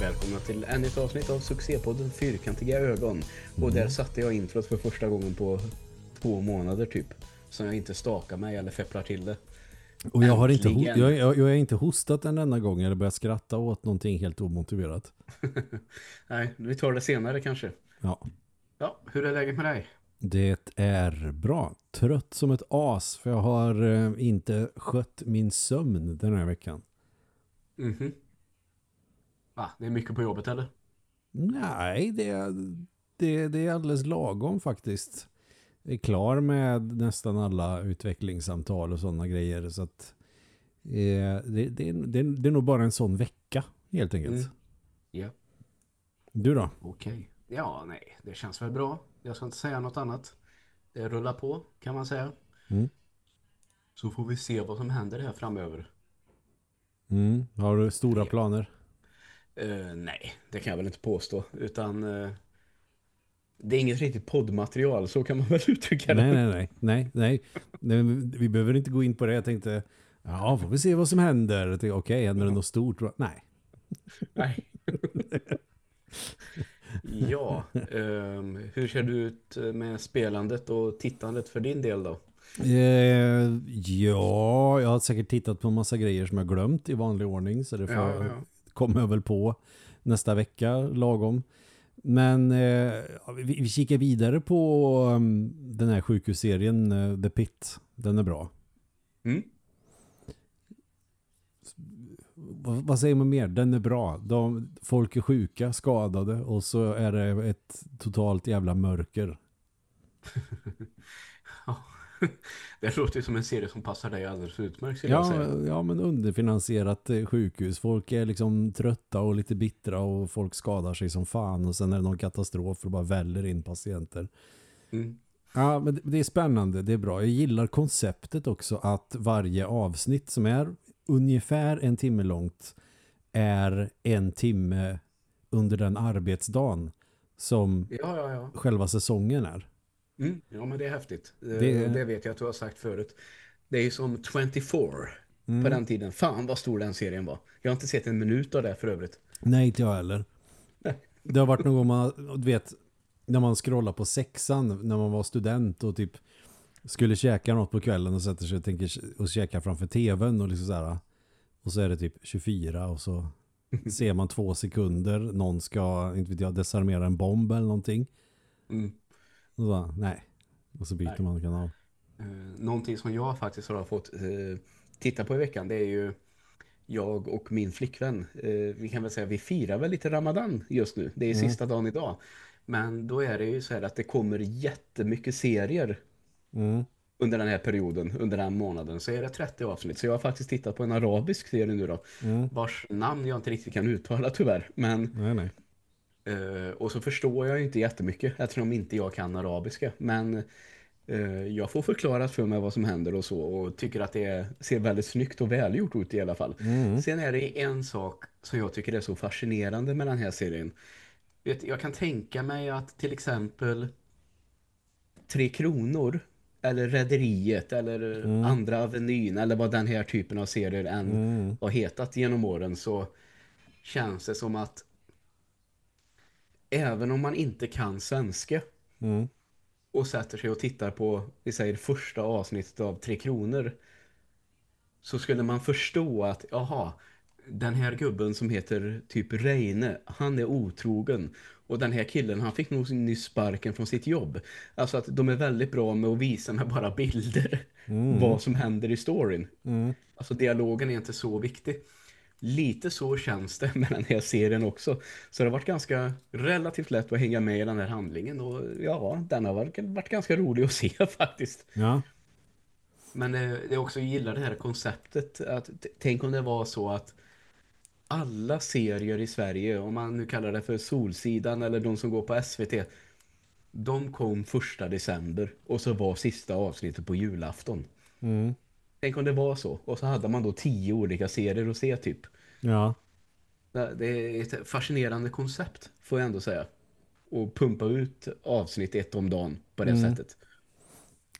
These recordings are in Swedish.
Välkomna till ännu ett avsnitt av succépodden Fyrkantiga ögon. Och där satte jag introt för första gången på två månader typ. Så jag inte stakar mig eller fepplar till det. Och jag har inte, jag, jag, jag har inte hostat en enda gång eller börjat skratta åt någonting helt omotiverat. Nej, vi tar det senare kanske. Ja, Ja, hur är läget med dig? det är bra. Trött som ett as för jag har eh, inte skött min sömn den här veckan. Mhm. Va, det är mycket på jobbet eller? Nej, det är, det, det är alldeles lagom faktiskt. Jag är klar med nästan alla utvecklingssamtal och sådana grejer. Så att eh, det, det, det, det är nog bara en sån vecka helt enkelt. Mm. Ja, Du då? okej. Ja, nej, det känns väl bra. Jag ska inte säga något annat. Det rullar på kan man säga. Mm. Så får vi se vad som händer här framöver. Mm. Har du stora planer? Eh, nej, det kan jag väl inte påstå. Utan eh, det är inget riktigt poddmaterial, så kan man väl uttrycka det. Nej, nej, nej, nej, nej. Vi behöver inte gå in på det. Jag tänkte, ja, får vi se vad som händer. Okej, händer det något stort? Nej. Nej. ja, ehm, hur ser det ut med spelandet och tittandet för din del då? Eh, ja, jag har säkert tittat på en massa grejer som jag glömt i vanlig ordning. Så det får, ja, ja. Kommer jag väl på nästa vecka, lagom. Men eh, vi, vi kikar vidare på um, den här sjukhusserien eh, The Pit. Den är bra. Mm? vad, vad säger man mer? Den är bra. De, folk är sjuka, skadade och så är det ett totalt jävla mörker. Det låter som en serie som passar dig alldeles utmärkt Ja, ja, men underfinansierat eh, sjukhus. Folk är liksom trötta och lite bittra och folk skadar sig som fan och sen är det någon katastrof och bara väller in patienter. Mm. Ja, men det- det är spännande, det är bra. Jag gillar konceptet också att varje avsnitt som är ungefär en timme långt är en timme under den arbetsdagen som Ja, ja, ja. själva säsongen är. Mm. Ja, men det är häftigt. Det, Det- det vet jag att du har sagt förut. Det är ju som 24 Mm. på den tiden. Fan vad stor den serien var. Jag har inte sett en minut av det för övrigt. Nej, inte jag heller. Nej. Det har varit någon man, du vet, när man scrollar på sexan när man var student och typ skulle käka något på kvällen och sätter sig och, tänker, och käka framför tvn och liksom så här, och så är det typ 24 och så ser man två sekunder någon ska, inte vet jag, desarmera en bomb eller någonting. Mm. Och så, nej. Och så byter Nej. man kanal. Eh, någonting som jag faktiskt har fått eh, titta på i veckan det är ju jag och min flickvän. Eh, vi kan väl säga vi firar väl lite Ramadan just nu. Det är Mm. sista dagen idag. Men då är det ju så här att det kommer jättemycket serier Mm. under den här perioden, under den månaden. Så är det 30 avsnitt. Så jag har faktiskt tittat på en arabisk serie nu då. Mm. Vars namn jag inte riktigt kan uttala tyvärr. Men, Nej, nej. Eh, och så förstår jag inte jättemycket eftersom inte jag kan arabiska. Men eh, jag får förklarat för mig vad som händer och så. Och tycker att det ser väldigt snyggt och välgjort ut i alla fall. Mm. Sen är det en sak som jag tycker är så fascinerande med den här serien. Vet, jag kan tänka mig att till exempel Tre Kronor eller Rederiet eller Andra Avenyn eller vad den här typen av serier än Mm. har hetat genom åren så känns det som att även om man inte kan svenska Mm. och sätter sig och tittar på, vi säger första avsnittet av Tre Kronor så skulle man förstå att, jaha, den här gubben som heter typ Reine, han är otrogen. Och den här killen, han fick nog nyss sparken från sitt jobb. Alltså att de är väldigt bra med att visa med bara bilder vad som händer i storyn. Mm. Alltså dialogen är inte så viktig. Lite så känns det med den här serien också. Så det har varit ganska relativt lätt att hänga med i den här handlingen. Och ja, den har varit, varit ganska rolig att se faktiskt. Ja. Men eh, jag också gillar det här konceptet. Att, tänk om det var så att alla serier i Sverige, om man nu kallar det för Solsidan eller de som går på SVT, de kom första december och så var sista avsnittet på julafton. Mm. Tänk om det var så. Och så hade man då tio olika serier att se typ. Ja. Det är ett fascinerande koncept, får jag ändå säga. Och pumpa ut avsnitt ett om dagen på det Mm. sättet.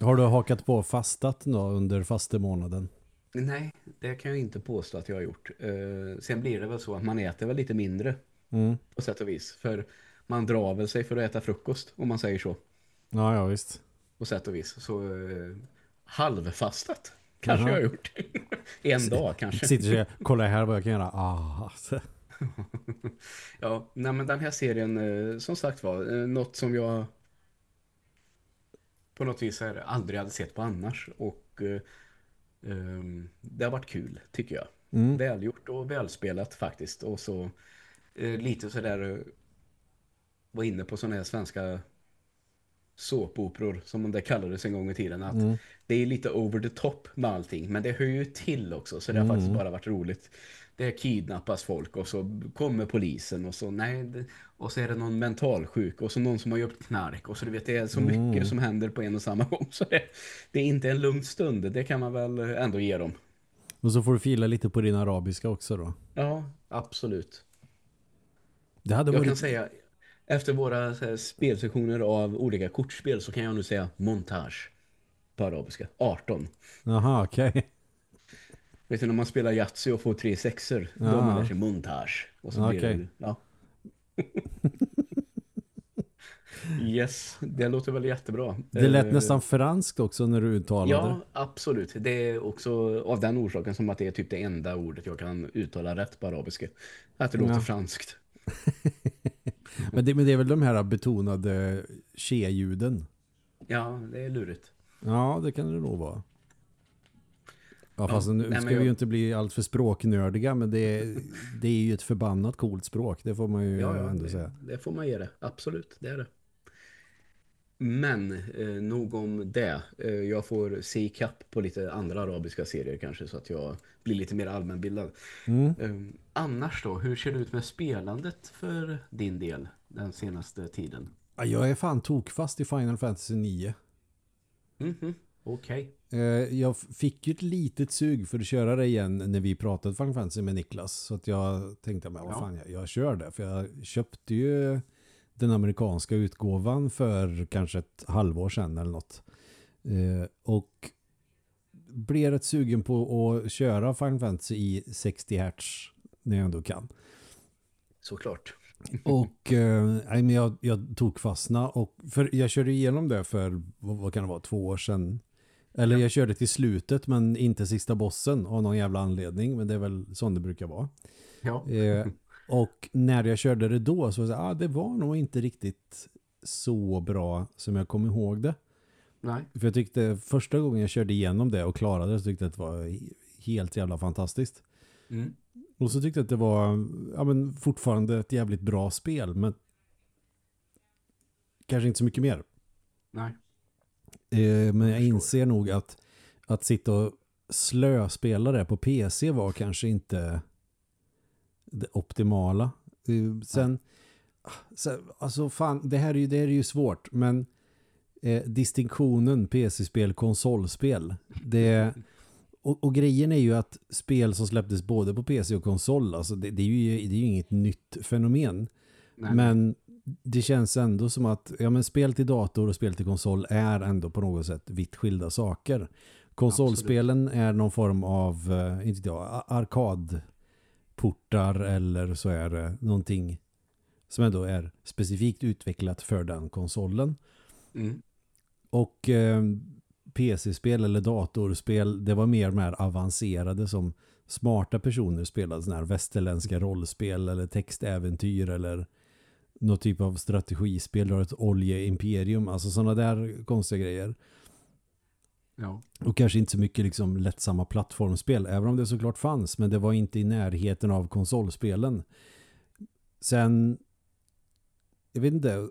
Har du hakat på fastat då under fastemånaden? Nej, det kan jag inte påstå att jag har gjort. Eh, sen blir det väl så att man äter väl lite mindre Mm. på sätt och vis. För man drar väl sig för att äta frukost, om man säger så. Ja, ja visst. På sätt och vis. Så eh, halvfastat kanske jag har gjort. en dag kanske. Sitter och säger, kolla här vad jag kan göra. Ah. Ja, nej men den här serien, eh, som sagt var, eh, något som jag på något vis här aldrig hade sett på annars. Och ehm, det har varit kul, tycker jag. Mm. Välgjort och välspelat faktiskt. Och så eh, lite sådär, eh, var inne på sådana här svenska såpoperor som det kallades en gång i tiden. Att Mm. det är lite over the top med allting. Men det hör ju till också. Så det har Mm. faktiskt bara varit roligt. Det kidnappas folk och så kommer polisen och så nej. det- Och så är det någon mentalsjuk och så någon som har gjort knark. Och så du vet det är så Mm. mycket som händer på en och samma gång. Så det, det är inte en lugn stund. Det kan man väl ändå ge dem. Och så får du fila lite på din arabiska också då. Ja, absolut. Det hade Jag varit... kan säga, efter våra så här, spelsessioner av olika kortspel så kan jag nu säga montage på arabiska. 18. Jaha, okej. Vet du när man spelar Yatzy och får tre sexor, då Ja. man lär sig montage. Och så Okej. det, ja. yes, det låter väl jättebra. Det lät Eh, nästan franskt också när du uttalade. Ja, absolut. Det är också av den orsaken som att det är typ det enda ordet jag kan uttala rätt på arabiska. Att det låter Ja. franskt. Men, det, men det är väl de här betonade che-ljuden. Ja, det är lurigt. Ja, det kan det nog vara. Ja, fast nu nej, ska vi ju inte bli allt för språknördiga, men det är, det är ju ett förbannat coolt språk, det får man ju Ja, ja ändå det, säga. det får man ge det. Absolut, det är det. Men eh, nog om det. Eh, jag får se kapp på lite andra arabiska serier kanske så att jag blir lite mer allmänbildad. Mm. Eh, annars då, hur ser det ut med spelandet för din del den senaste tiden? Ja, Jag är fan tokfast i Final Fantasy 9. Mhm, okej. Eh, Jag f- fick ju ett litet sug för att köra det igen när vi pratade Final Fantasy med Niklas. Så att jag tänkte, men vad fan, jag, jag kör det. För jag köpte ju den amerikanska utgåvan för kanske ett halvår sedan eller något. Eh, Och blev rätt sugen på att köra Final Fantasy i 60 Hz när jag ändå kan. Såklart. Och eh, jag, jag tog fastna och för jag körde igenom det för vad, kan det vara, två år sedan. Eller jag körde till slutet men inte sista bossen av någon jävla anledning. Men det är väl sånt det brukar vara. Ja, Eh, och när jag körde det då så var det, ah, det var nog inte riktigt så bra som jag kom ihåg det. Nej. För jag tyckte första gången jag körde igenom det och klarade det så tyckte jag att det var he- helt jävla fantastiskt. Mm. Och så tyckte jag att det var ja, men fortfarande ett jävligt bra spel men kanske inte så mycket mer. Nej. Eh, men jag förstår. inser nog att att sitta och slöspela det på PC var kanske inte det optimala. Eh, sen, sen alltså fan, det här är ju, det här är ju svårt men eh, distinktionen PC-spel, konsolspel det och, och grejen är ju att spel som släpptes både på PC och konsol, alltså det, det, är, ju, det är ju inget nytt fenomen. nej. Men det känns ändå som att ja, men spel till dator och spel till konsol är ändå på något sätt vitt skilda saker. Konsolspelen är någon form av, eh, inte jag, arkadportar eller så är det någonting som ändå är specifikt utvecklat för den konsolen. Mm. Och eh, PC-spel eller datorspel, det var mer mer avancerade som smarta personer spelade sådana här västerländska rollspel eller textäventyr eller någon typ av strategispel, du har ett oljeimperium, alltså sådana där konstiga grejer. Ja. Och kanske inte så mycket liksom lättsamma plattformspel, även om det såklart fanns, men det var inte i närheten av konsolspelen. Sen, jag vet inte,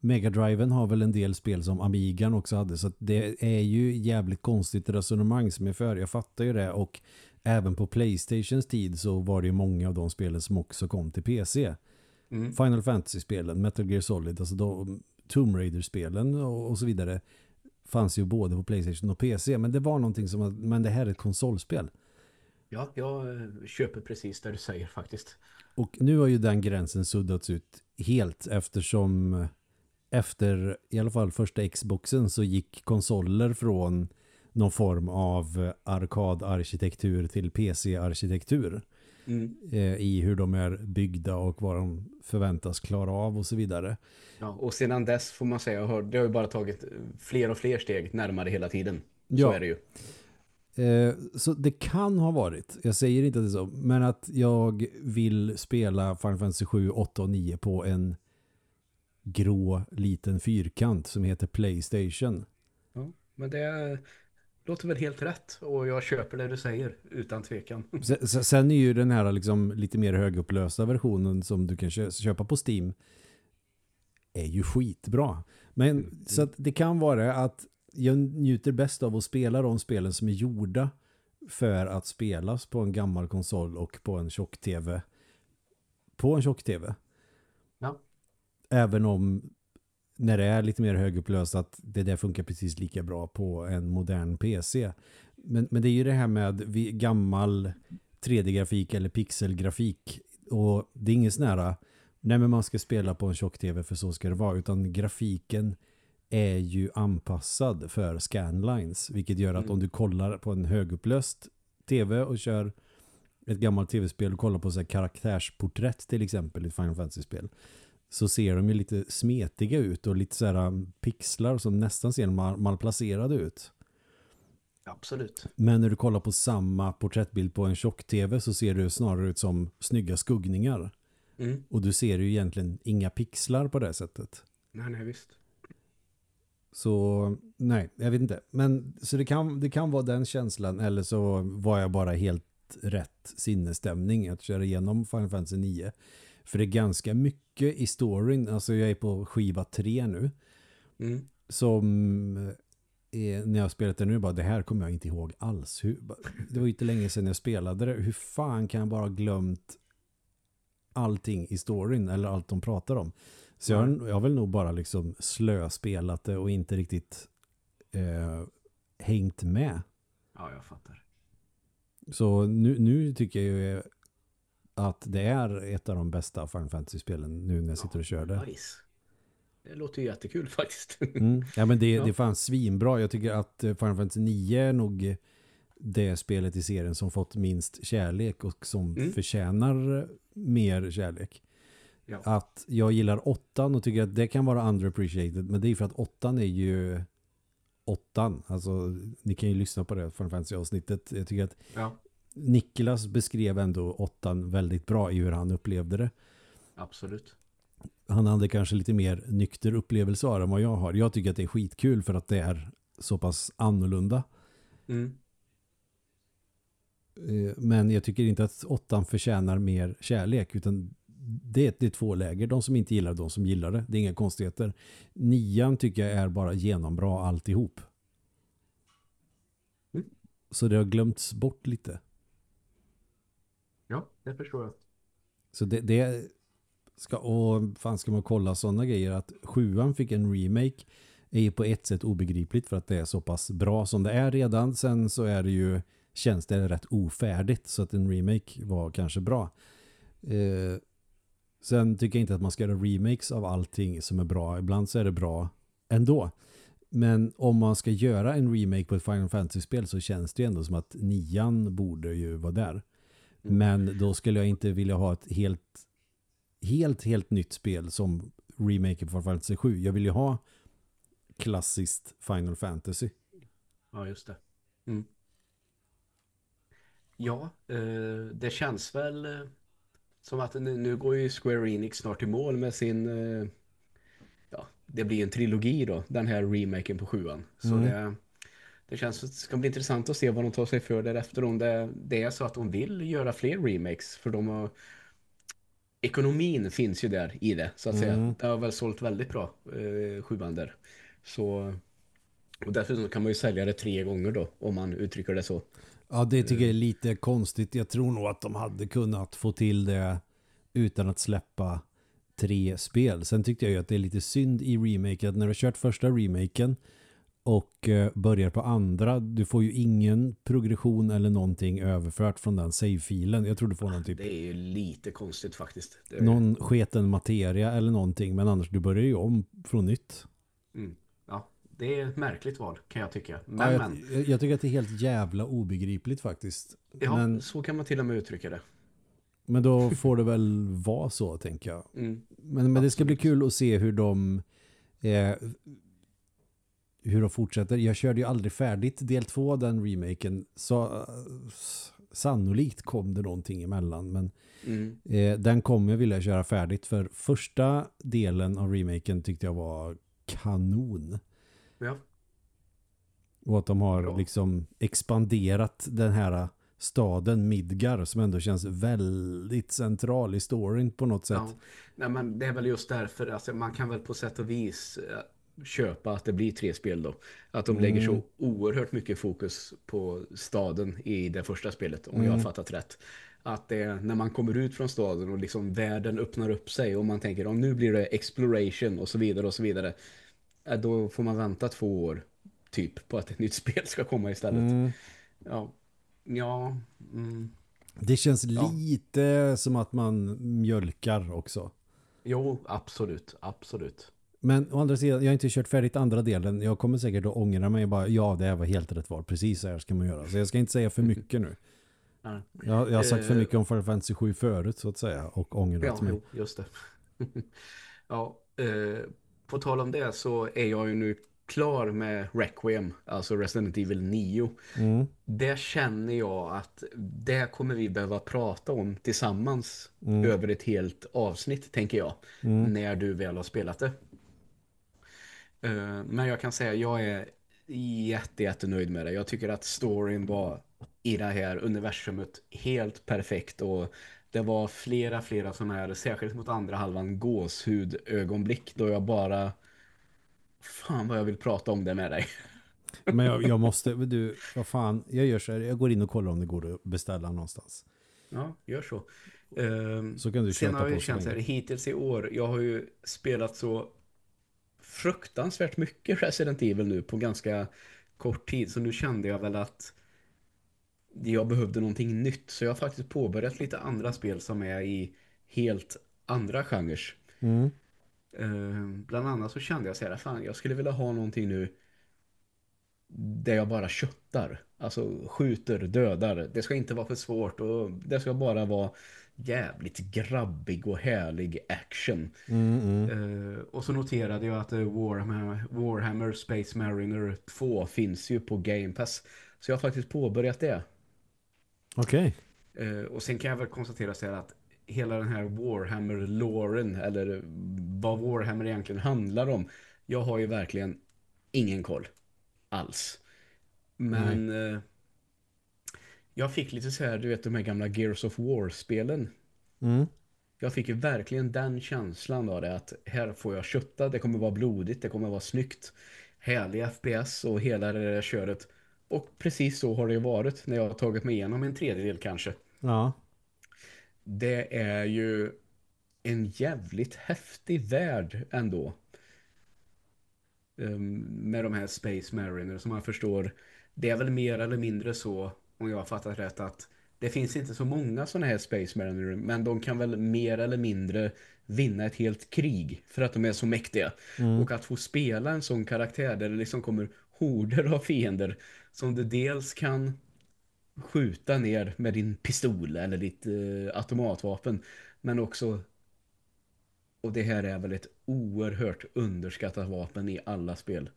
Mega Driven har väl en del spel som Amigan också hade, så det är ju jävligt konstigt resonemang som är för. Jag fattar ju det, och även på Playstations tid så var det ju många av de spelen som också kom till PC. Mm. Final Fantasy-spelen, Metal Gear Solid, alltså de, Tomb Raider-spelen och, och så vidare fanns ju både på Playstation och PC. Men det var någonting som, men det här är ett konsolspel. ja, jag eh, köper precis det du säger faktiskt. Och nu har ju den gränsen suddats ut helt eftersom efter i alla fall första Xboxen så gick konsoler från någon form av arkadarkitektur till PC-arkitektur Mm. eh, i hur de är byggda och vad de förväntas klara av och så vidare. Ja, och sedan dess får man säga, har- det har ju bara tagit fler och fler steg närmare hela tiden. Så Ja. är det ju. Eh, så det kan ha varit, jag säger inte att det är så, men att jag vill spela Final Fantasy 7, 8 och 9 på en grå liten fyrkant som heter Playstation. Ja, men det låter väl helt rätt och jag köper det du säger utan tvekan. Sen, sen- är ju den här liksom lite mer högupplösta versionen som du kan kö- köpa på Steam är ju skitbra. Men så att det kan vara att jag njuter bäst av att spela de spelen som är gjorda för att spelas på en gammal konsol och på en tjock-tv. På en tjock-tv. Ja. Även om när det är lite mer högupplöst att det där funkar precis lika bra på en modern PC. Men, men det är ju det här med gammal 3D-grafik eller pixelgrafik och det är inget här nej men man ska spela på en tjock-tv för så ska det vara utan grafiken är ju anpassad för scanlines vilket gör att Mm. om du kollar på en högupplöst tv och kör ett gammalt tv-spel och kollar på så här karaktärsporträtt till exempel i ett Final Fantasy-spel så ser de ju lite smetiga ut och lite så här um, pixlar som nästan ser mal malplacerade ut. Absolut. Men när du kollar på samma porträttbild på en tjock-tv så ser det snarare ut som snygga skuggningar. Mm. Och du ser ju egentligen inga pixlar på det sättet. Nej, nej, visst. Så nej, jag vet inte. Men så det kan, det kan vara den känslan eller så var jag bara helt rätt sinnesstämning att köra igenom Final Fantasy 9. För det är ganska mycket i storyn. Alltså jag är på skiva 3 nu. Mm. Som eh, när jag spelat det nu bara det här kommer jag inte ihåg alls. Hur, det var ju inte länge sedan jag spelade det. Hur fan kan jag bara ha glömt allting i storyn eller allt de pratar om? Så jag, har- jag har väl nog bara liksom slöspelat det och inte riktigt eh, hängt med. Ja, jag fattar. Så nu, nu tycker jag ju att det är ett av de bästa Final Fantasy-spelen nu när jag sitter och kör det. Nice. Det låter ju jättekul faktiskt. Mm. Ja men det, Ja. det är fan svinbra. Jag tycker att eh, Final Fantasy 9 är nog det spelet i serien som fått minst kärlek och som Mm. förtjänar mer kärlek. Ja. Att jag gillar åttan och tycker att det kan vara underappreciated men det är för att åttan är ju åttan. Alltså ni kan ju lyssna på det Final Fantasy-avsnittet. Jag tycker att ja, Niklas beskrev ändå åttan väldigt bra i hur han upplevde det. absolut. Han hade kanske lite mer nykter upplevelse av det än vad jag har. Jag tycker att det är skitkul för att det är så pass annorlunda. Mm. Eh, Men jag tycker inte att åttan förtjänar mer kärlek utan det är, det är två läger. De som inte gillar det, de som gillar det. Det är inga konstigheter. Nian tycker jag är bara genombra alltihop. Mm. Så det har glömts bort lite. Ja, det förstår jag. Så det, det ska, och fan ska man kolla sådana grejer att sjuan fick en remake är ju på ett sätt obegripligt för att det är så pass bra som det är redan. Sen så är det ju känns det rätt ofärdigt så att en remake var kanske bra. Eh, sen tycker jag inte att man ska göra remakes av allting som är bra. Ibland så är det bra ändå. Men om man ska göra en remake på ett Final Fantasy-spel så känns det ju ändå som att nian borde ju vara där. Men då skulle jag inte vilja ha ett helt helt, helt nytt spel som remake på Final Fantasy 7. Jag vill ju ha klassiskt Final Fantasy. Ja, just det. Mm. Ja, eh, det känns väl eh, som att nu, nu går ju Square Enix snart i mål med sin eh, ja, det blir en trilogi då, den här remaken på sjuan. Så Mm. det, det känns det ska bli intressant att se vad de tar sig för därefter om det, det är så att de vill göra fler remakes för de har ekonomin finns ju där i det så att säga. Mm. Det har väl sålt väldigt bra eh, sjuan där. Så och dessutom kan man ju sälja det tre gånger då om man uttrycker det så. Ja, det tycker jag är lite konstigt. Jag tror nog att de hade kunnat få till det utan att släppa tre spel. Sen tyckte jag ju att det är lite synd i remaken att när du kört första remaken och eh, börjar på andra, du får ju ingen progression eller någonting överfört från den save-filen. Jag tror du får någon typ Det är ju lite konstigt faktiskt. Det, någon sketen materia eller någonting men annars du börjar ju om från nytt. mm, ja, det är ett märkligt val kan jag tycka. Men, Ja, jag, jag tycker att det är helt jävla obegripligt faktiskt. ja, men, så kan man till och med uttrycka det. men då får det väl vara så, tänker jag. Mm. Men, men det ska bli kul att se hur de eh, hur de fortsätter. Jag körde ju aldrig färdigt del två den remaken. Så eh, sannolikt kom det någonting emellan. Men Mm. eh, den kommer jag vilja köra färdigt. För första delen av remaken tyckte jag var kanon. Ja. Och att de har Bra. liksom expanderat den här staden Midgar som ändå känns väldigt central i storyn på något sätt. Ja. Nej, men det är väl just därför, alltså, man kan väl på sätt och vis eh, köpa att det blir tre spel då. Att de lägger Mm. så oerhört mycket fokus på staden i det första spelet, om jag Mm. har fattat rätt. Att det, när man kommer ut från staden och liksom världen öppnar upp sig och man tänker om nu blir det exploration och så vidare och så vidare. eh, Då får man vänta två år typ på att ett nytt spel ska komma istället. Mm. Ja, ja mm. Det känns Ja. lite som att man mjölkar också. jo, absolut, absolut. Men å andra sidan, jag har inte kört färdigt andra delen. Jag kommer säkert att ångra mig bara, ja det här var helt rätt val. Precis så här ska man göra. Så jag ska inte säga för mycket nu. Ja. Jag, jag har sagt för Eh. mycket om Final Fantasy 7 förut så att säga. Och ångrat Ja, mig. just det. ja, eh, på tal om det så är jag ju nu klar med Requiem, alltså Resident Evil 9. Mm. Det känner jag att det kommer vi behöva prata om tillsammans Mm. över ett helt avsnitt, tänker jag, när du väl har spelat det. Eh, men jag kan säga, jag är jätte, jättenöjd med det. Jag tycker att storyn var i det här universumet helt perfekt och det var flera, flera sådana här, särskilt mot andra halvan, gåshud ögonblick då jag bara fan vad jag vill prata om det med dig. Men jag, jag måste, du, vad fan, jag gör så här. Jag går in och kollar om det går att beställa någonstans. Ja, gör så. Ehm, Så kan du Sen köta har jag på känt så här, hittills i år, jag har ju spelat så fruktansvärt mycket Resident Evil nu på ganska kort tid. Så nu kände jag väl att jag behövde någonting nytt. Så jag har faktiskt påbörjat lite andra spel som är i helt andra genrer. Mm. Eh, bland annat så kände jag så här, fan jag skulle vilja ha någonting nu där jag bara köttar. Alltså skjuter, dödar. Det ska inte vara för svårt och det ska bara vara jävligt grabbig och härlig action. Mm, mm. Eh, och så noterade jag att eh, Warhammer, Warhammer Space Mariner 2 finns ju på Game Pass. Så jag har faktiskt påbörjat det. Okej. Eh, och sen kan jag väl konstatera så här att hela den här Warhammer-loren eller vad Warhammer egentligen handlar om. Jag har ju verkligen ingen koll alls. Men eh, jag fick lite så här, du vet de här gamla Gears of War-spelen. Mm. Jag fick ju verkligen den känslan av det att här får jag kötta, det kommer vara blodigt, det kommer vara snyggt. Härlig FPS och hela det där köret. Och precis så har det ju varit när jag har tagit mig igenom en tredjedel kanske. Ja. Det är ju en jävligt häftig värld ändå. Um, med de här Space Mariner som man förstår. Det är väl mer eller mindre så, om jag har fattat rätt, att det finns inte så många sådana här Space Mariner, men de kan väl mer eller mindre vinna ett helt krig för att de är så mäktiga. Och att få spela en sån karaktär där det liksom kommer horder av fiender som du dels kan skjuta ner med din pistol eller ditt eh, automatvapen. Men också, och det här är väl ett oerhört underskattat vapen i alla spel.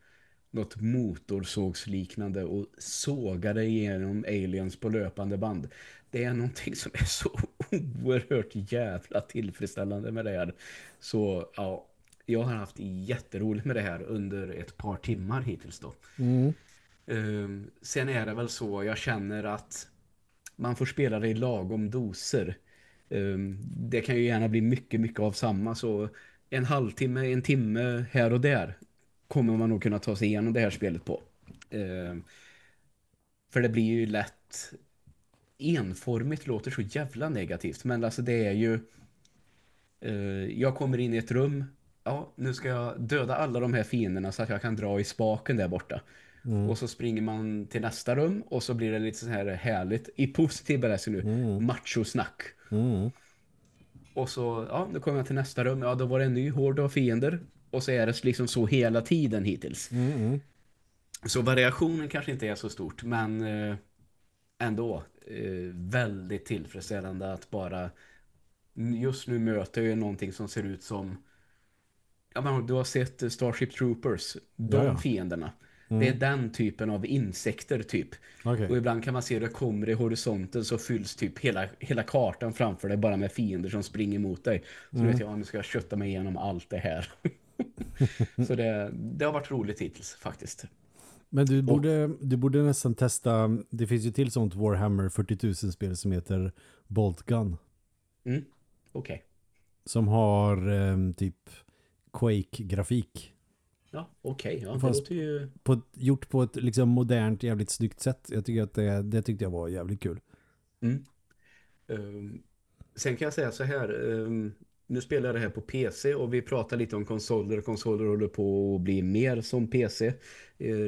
Något motorsågsliknande och sågade igenom aliens på löpande band. Det är någonting som är så oerhört jävla tillfredsställande med det här. Så ja, jag har haft jätteroligt med det här under ett par timmar hittills då. Mm. Um, sen är det väl så, jag känner att man får spela det i lagom doser. Um, det kan ju gärna bli mycket, mycket av samma. Så en halvtimme, en timme här och där kommer man nog kunna ta sig igenom det här spelet på. Um, för det blir ju lätt enformigt låter så jävla negativt. Men alltså det är ju uh, jag kommer in i ett rum ja, nu ska jag döda alla de här fienderna så att jag kan dra i spaken där borta. Och så springer man till nästa rum och så blir det lite så här härligt, i positiv bemärkelse nu, machosnack. Mm. Och så, ja, nu kommer jag till nästa rum. Ja, då var det en ny hård av fiender. Och så är det liksom så hela tiden hittills. Mm, mm. Så variationen kanske inte är så stort, men eh, ändå eh, väldigt tillfredsställande att bara just nu möter jag någonting som ser ut som ja, men du har sett Starship Troopers, de Ja, ja. fienderna. Mm. Det är den typen av insekter typ. Okej. Och ibland kan man se det kommer i horisonten så fylls typ hela, hela kartan framför dig bara med fiender som springer mot dig. Så Mm. vet jag, nu ska jag kötta mig igenom allt det här. så det, det har varit roligt hittills faktiskt. Men du borde, du borde nästan testa, det finns ju till sånt Warhammer 40 000 spel som heter Bolt Gun. Mm. Okej. Som har eh, typ Quake-grafik. Ja, okej. Ja, det låter ju... På gjort på ett liksom modernt, jävligt snyggt sätt. Jag tycker att det, det tyckte jag var jävligt kul. Mm. Ehm, sen kan jag säga så här. ehm, nu spelar jag det här på PC och vi pratar lite om konsoler. Konsoler håller på att bli mer som PC eh,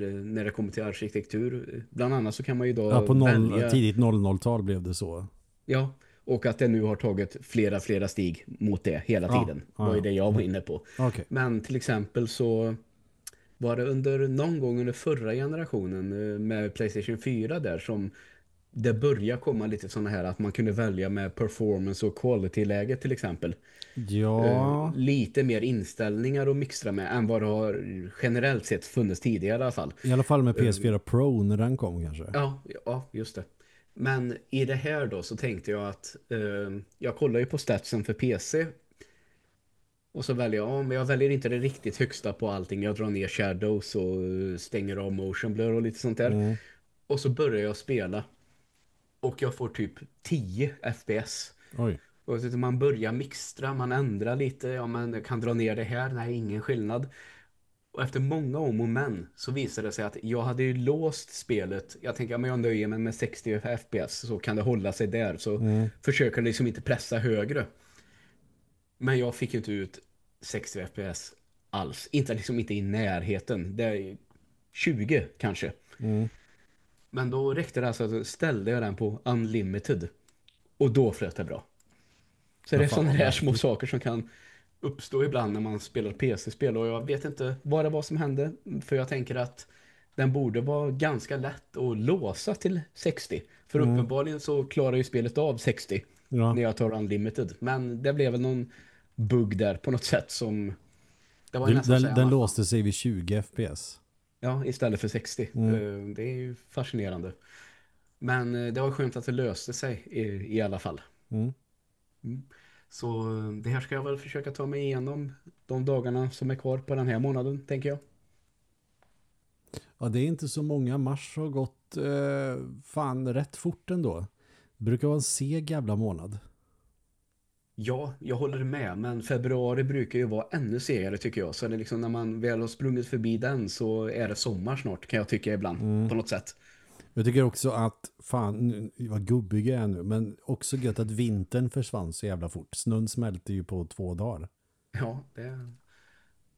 när det kommer till arkitektur. Bland annat så kan man ju idag Ja, på noll, välja... tidigt 00-tal blev det så. Ja, och att det nu har tagit flera, flera steg mot det hela Ja, tiden. ja, var ju det jag var inne på. Okej. Men till exempel så var det under någon gång under förra generationen eh, med Playstation 4 där som det började komma lite sådana här att man kunde välja med performance och quality-läge till exempel. Ja, Eh, lite mer inställningar att mixtra med än vad det har generellt sett funnits tidigare i alla fall. i alla fall med PS4 Pro när den kom kanske. Ja, ja, just det. Men i det här då så tänkte jag att eh, jag kollar ju på statsen för PC och så väljer jag, ja, men jag väljer inte det riktigt högsta på allting. Jag drar ner shadows och eh, stänger av motion blur och lite sånt där. Mm. Och så börjar jag spela och jag får typ 10 FPS. Oj. Och så man börjar mixtra, man ändrar lite, ja jag kan dra ner det här, nej ingen skillnad. Och efter många om och men så visade det sig att jag hade ju låst spelet. Jag tänker, ja, men jag nöjer mig med 60 FPS så kan det hålla sig där. Så Mm. försöker liksom inte pressa högre. Men jag fick ju inte ut 60 FPS alls. Inte liksom inte i närheten. Det är 20 kanske. Mm. Men då räckte det alltså att ställde jag den på unlimited. Och då flöt det bra. Så det är sådana här små saker som kan uppstå ibland när man spelar PC-spel. Och jag vet inte vad det var som hände. För jag tänker att den borde vara ganska lätt att låsa till 60. För Mm. uppenbarligen så klarar ju spelet av 60 Ja. när jag tar unlimited. Men det blev väl någon bugg där på något sätt som... Det var Den, den, den låste sig vid 20 FPS. Ja, istället för 60. Mm. Eh, Det är ju fascinerande. Men eh, det var skönt att det löste sig i, i alla fall. Mm. Så eh, det här ska jag väl försöka ta mig igenom de dagarna som är kvar på den här månaden, tänker jag. Ja, det är inte så många. Mars har gått eh, fan rätt fort ändå. Det brukar vara en seg jävla månad. Ja, jag håller med, men februari brukar ju vara ännu segare tycker jag. Så det liksom när man väl har sprungit förbi den så är det sommar snart kan jag tycka ibland, Mm. på något sätt. Jag tycker också att, fan, vad gubbig jag är nu, men också gött att vintern försvann så jävla fort. Snön smälte ju på två dagar. Ja, det är...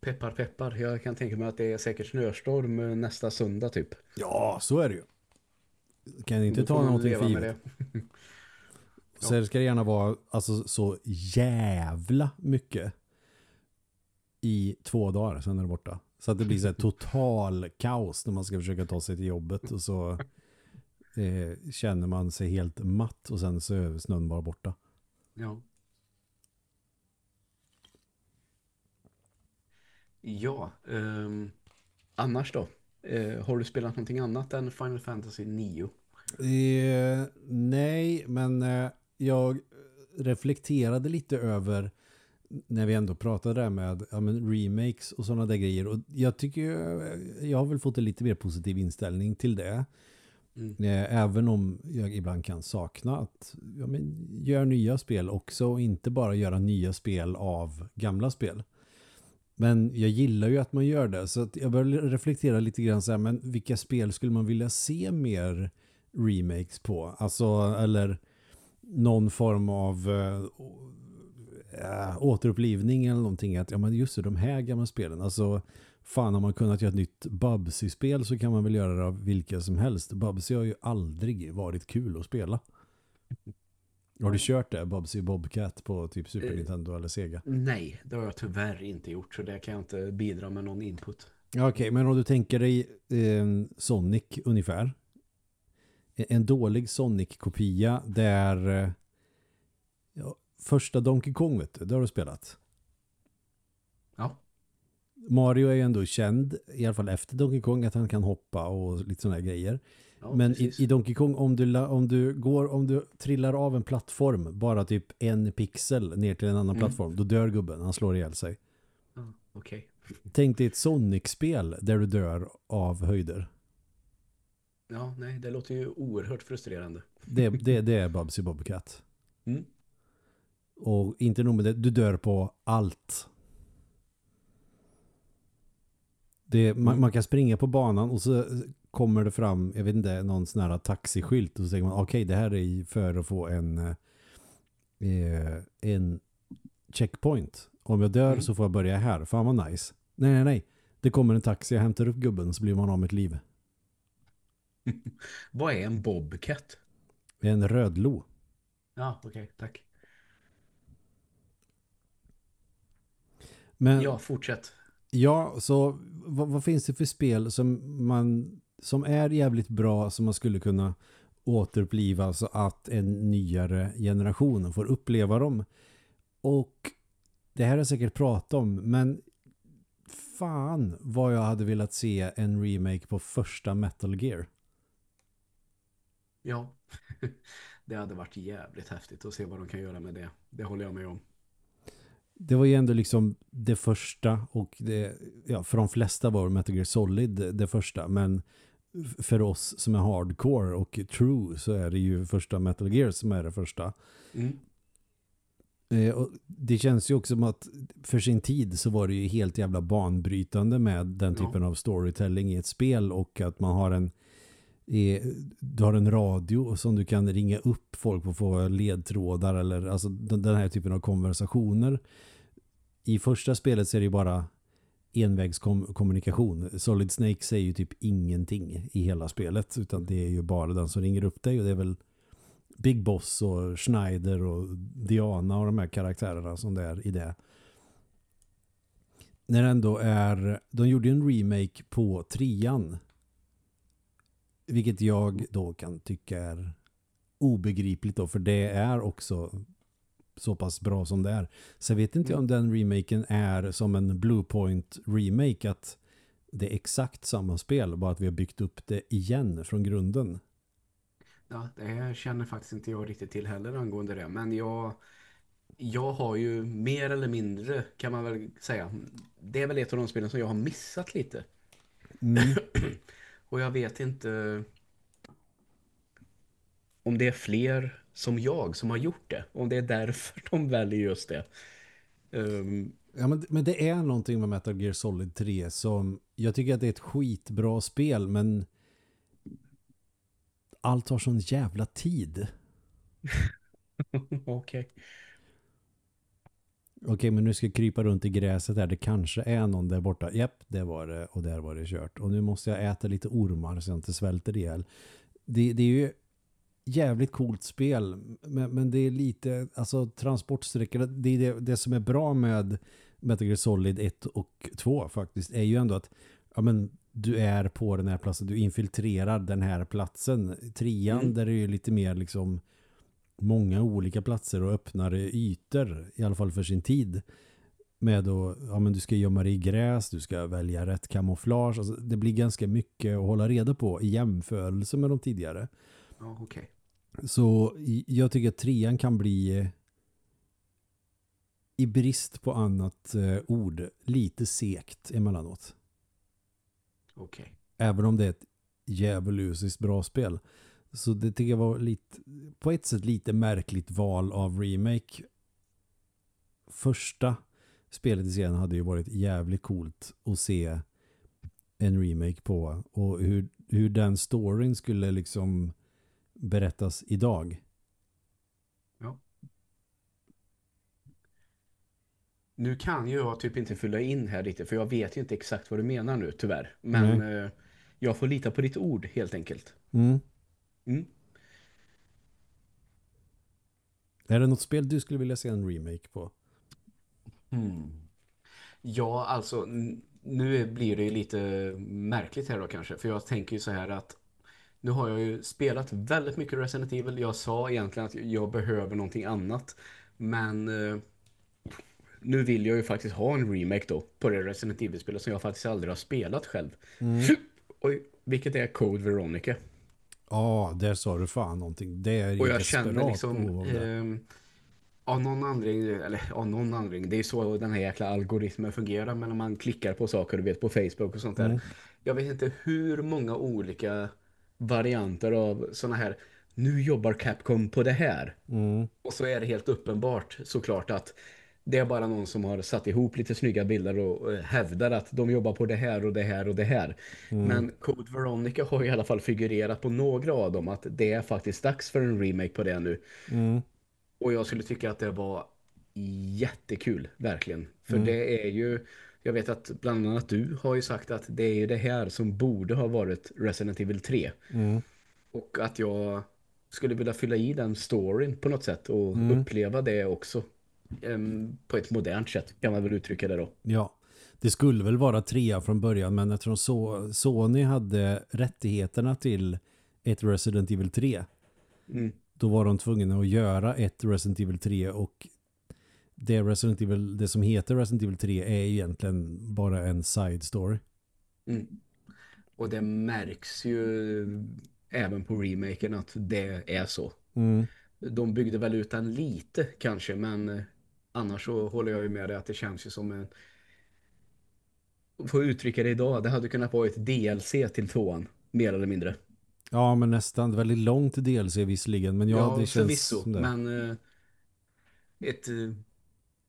Peppar, peppar. Jag kan tänka mig att det är säkert snöstorm nästa söndag typ. Ja, så är det ju. Kan inte ta någonting för givet. det. Så ska det gärna vara alltså, så jävla mycket i två dagar, sen är det borta. Så att det blir så här total kaos när man ska försöka ta sig till jobbet och så eh, känner man sig helt matt och sen så är snön bara borta. Ja. Ja, ehm, annars då? Eh, har du spelat någonting annat än Final Fantasy 9? Eh, nej, men eh, jag reflekterade lite över när vi ändå pratade där med ja, men remakes och sådana där grejer. Och jag tycker jag har väl fått en lite mer positiv inställning till det. Mm. Eh, även om jag ibland kan sakna att ja, men, gör nya spel också och inte bara göra nya spel av gamla spel. Men jag gillar ju att man gör det så att jag börjar reflektera lite grann så här, men vilka spel skulle man vilja se mer remakes på? Alltså, eller någon form av äh, återupplivning eller någonting. Att, ja men just det, de här gamla spelen. Alltså, fan har man kunnat göra ett nytt Bubsy-spel så kan man väl göra det av vilka som helst. Bubsy har ju aldrig varit kul att spela. Har du kört det, Bobsy Bobcat på typ Super Eh. Nintendo eller Sega? Nej, det har jag tyvärr inte gjort så där kan jag inte bidra med någon input. Okej, men om du tänker dig eh, Sonic ungefär. En- dålig Sonic-kopia där eh, ja, första Donkey Kong vet du, det har du spelat. Ja, Mario är ju ändå känd, i alla fall efter Donkey Kong, att han kan hoppa och lite sådana här grejer. ja Men i, i Donkey Kong, om du, om du går, om du trillar av en plattform, bara typ en pixel ner till en annan Mm. plattform, då dör gubben, han slår ihjäl sig. Ja, Okej. Tänk dig ett Sonic-spel där du dör av höjder. Ja, nej, det låter ju oerhört frustrerande. Det, det, det är Bubsy Bobcat. Mm. Och inte nog med det, du dör på allt. Det, man, Mm. man kan springa på banan och så kommer det fram, jag vet inte, någon sån här taxiskylt och så tänker man, okej det här är för att få en eh, en checkpoint. Om jag dör Mm. så får jag börja här. Fan vad nice. Nej, nej, nej. Det kommer en taxi, jag hämtar upp gubben så blir man av med ett liv. Vad är en bobcat? En rödlo. Ja, okej, tack. Men Ja, fortsätt. Ja, så vad, vad finns det för spel som man som är jävligt bra som man skulle kunna återuppliva så att en nyare generation får uppleva dem. Och det här har jag säkert pratat om, men fan vad jag hade velat se en remake på första Metal Gear. Ja, det hade varit jävligt häftigt att se vad de kan göra med det. Det håller jag med om. Det var ju ändå liksom det första och det, ja, för de flesta var Metal Gear Solid det, första, men för oss som är hardcore och true så är det ju första Metal Gear som är det första. Mm. Eh, och det känns ju också som att för sin tid så var det ju helt jävla banbrytande med den Ja. typen av storytelling i ett spel och att man har en är, du har en radio som du kan ringa upp folk och få ledtrådar eller alltså den, den här typen av konversationer. I första spelet så är det ju bara envägskommunikation. Solid Snake säger ju typ ingenting i hela spelet utan det är ju bara den som ringer upp dig och det är väl Big Boss och Schneider och Diana och de här karaktärerna som det är i det. När det ändå är, de gjorde ju en remake på trean. Vilket jag då kan tycka är obegripligt då, för det är också så pass bra som det är. Så jag vet inte om den remaken är som en Bluepoint remake att det är exakt samma spel, bara att vi har byggt upp det igen från grunden. Ja, det känner faktiskt inte jag riktigt till heller angående det. Men jag, jag har ju mer eller mindre, kan man väl säga. Det är väl ett av de spelen som jag har missat lite. Mm. Och jag vet inte om det är fler som jag som har gjort det. Om det är därför de väljer just det. Ehm, Ja, men, men det är någonting med Metal Gear Solid 3 som jag tycker att det är ett skitbra spel men allt har sån jävla tid. Okej. Okej, men nu ska jag krypa runt i gräset här. Det kanske är någon där borta. Japp, det var det. Och där var det kört. Och nu måste jag äta lite ormar så jag inte svälter ihjäl. Det, det är ju jävligt coolt spel. Men, men det är lite, alltså transportsträckorna. Det är det, det som är bra med Metal Gear Solid 1 och 2 faktiskt. Är ju ändå att ja, men, du är på den här platsen. Du infiltrerar den här platsen. Trean, Mm. där är ju lite mer liksom många olika platser och öppnare ytor i alla fall för sin tid med att ja, men du ska gömma dig i gräs, du ska välja rätt kamouflage alltså, det blir ganska mycket att hålla reda på i jämförelse med de tidigare Ja, okej. så jag tycker att trean kan bli i brist på annat eh, ord lite sekt emellanåt Okej. även om det är ett djävulusiskt bra spel. Så det tycker jag var lite, på ett sätt lite märkligt val av remake. Första spelet i serien hade ju varit jävligt coolt att se en remake på och hur, hur den storyn skulle liksom berättas idag. Nu kan ju jag typ inte fylla in här riktigt för jag vet ju inte exakt vad du menar nu tyvärr. Men eh, jag får lita på ditt ord helt enkelt. Mm. Mm. Är det något spel du skulle vilja se en remake på? Hmm. Ja, alltså nu blir det ju lite märkligt här då kanske. För jag tänker ju så här att nu har jag ju spelat väldigt mycket Resident Evil. Jag sa egentligen att jag behöver någonting annat. Men eh, nu vill jag ju faktiskt ha en remake då på det Resident Evil-spelet som jag faktiskt aldrig har spelat själv. Oj, vilket är Code Veronica. Ja, där sa du fan någonting. Det är Och jag känner liksom behov av någon anledning, eller av någon anledning, det är så den här jäkla algoritmen fungerar men när man klickar på saker du vet på Facebook och sånt där. Mm. Jag vet inte hur många olika varianter av såna här nu jobbar Capcom på det här. Mm. Och så är det helt uppenbart såklart att det är bara någon som har satt ihop lite snygga bilder och eh, hävdar att de jobbar på det här och det här och det här. Men Code Veronica har i alla fall figurerat på några av dem att det är faktiskt dags för en remake på det nu. Mm. Och jag skulle tycka att det var jättekul, verkligen. För Mm. det är ju, jag vet att bland annat du har ju sagt att det är ju det här som borde ha varit Resident Evil 3. Mm. Och att jag skulle vilja fylla i den storyn på något sätt och Mm. uppleva det också. Em, på ett modernt sätt kan man väl uttrycka det då. Ja, det skulle väl vara trea från början men eftersom so Sony hade rättigheterna till ett Resident Evil 3 Mm. då var de tvungna att göra ett Resident Evil 3 och det, Resident Evil, det som heter Resident Evil 3 är egentligen bara en side story. Mm. Och det märks ju även på remaken att det är så. Mm. De byggde väl ut den lite kanske, men annars så håller jag ju med dig att det känns ju som en... Får uttrycka det idag, det hade kunnat vara ett DLC till tvåan, mer eller mindre. Ja, men nästan väldigt långt DLC visserligen, men ja, det känns förvisso, som det. men eh, ett... eh,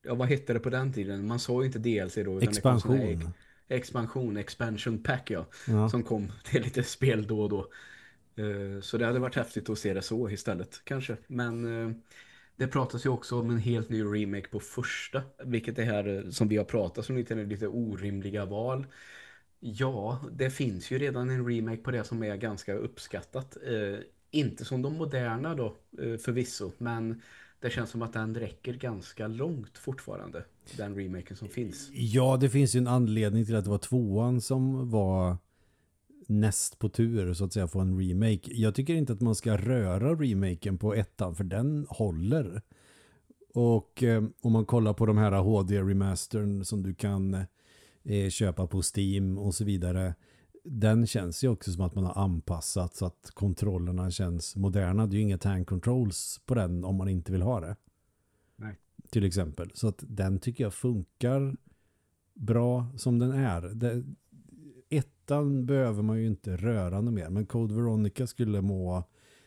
Ja, vad hette det på den tiden? Man såg inte DLC då. utan Expansion. Expansion, expansion pack ja. Ja. Som kom till lite spel då och då. Eh, Så det hade varit häftigt att se det så istället kanske. Men eh, det pratas ju också om en helt ny remake på första. Vilket det här eh, som vi har pratat om lite, lite orimliga val. Ja, det finns ju redan en remake på det som är ganska uppskattat. Eh, inte som de moderna då eh, förvisso, men det känns som att den räcker ganska långt fortfarande. Den remaken som finns. Ja, det finns ju en anledning till att det var tvåan som var näst på tur så att säga få en remake. Jag tycker inte att man ska röra remaken på ettan för den håller. Och eh, om man kollar på de här HD-remastern som du kan eh, köpa på Steam och så vidare. Den känns ju också som att man har anpassat så att kontrollerna känns moderna. Det är ju inga tank controls på den om man inte vill ha det. Nej. Till exempel. Så att den tycker jag funkar bra som den är. Det, ettan behöver man ju inte röra något mer. Men Code Veronica skulle må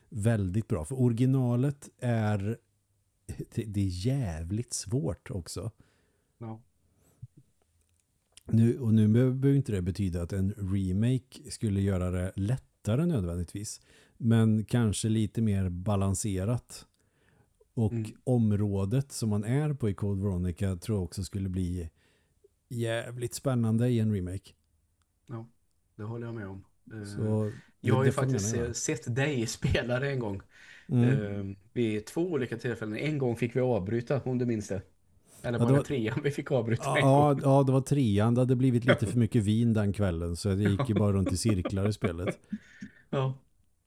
väldigt bra. För originalet är det, är jävligt svårt också. Ja. Nu, och nu behöver inte det betyda att en remake skulle göra det lättare nödvändigtvis. Men kanske lite mer balanserat. Och Mm. området som man är på i Code Veronica tror jag också skulle bli jävligt spännande i en remake. Det håller jag med om. Eh, Så jag har ju faktiskt göra. sett dig spela det en gång. Mm. Eh, vid två olika tillfällen. En gång fick vi avbryta, om du minns det. Eller Ja, var det det var- trean vi fick avbryta Ja, ja, det var trean. Det hade blivit lite för mycket vin den kvällen. Så det gick ju bara runt i cirklar i spelet. Ja.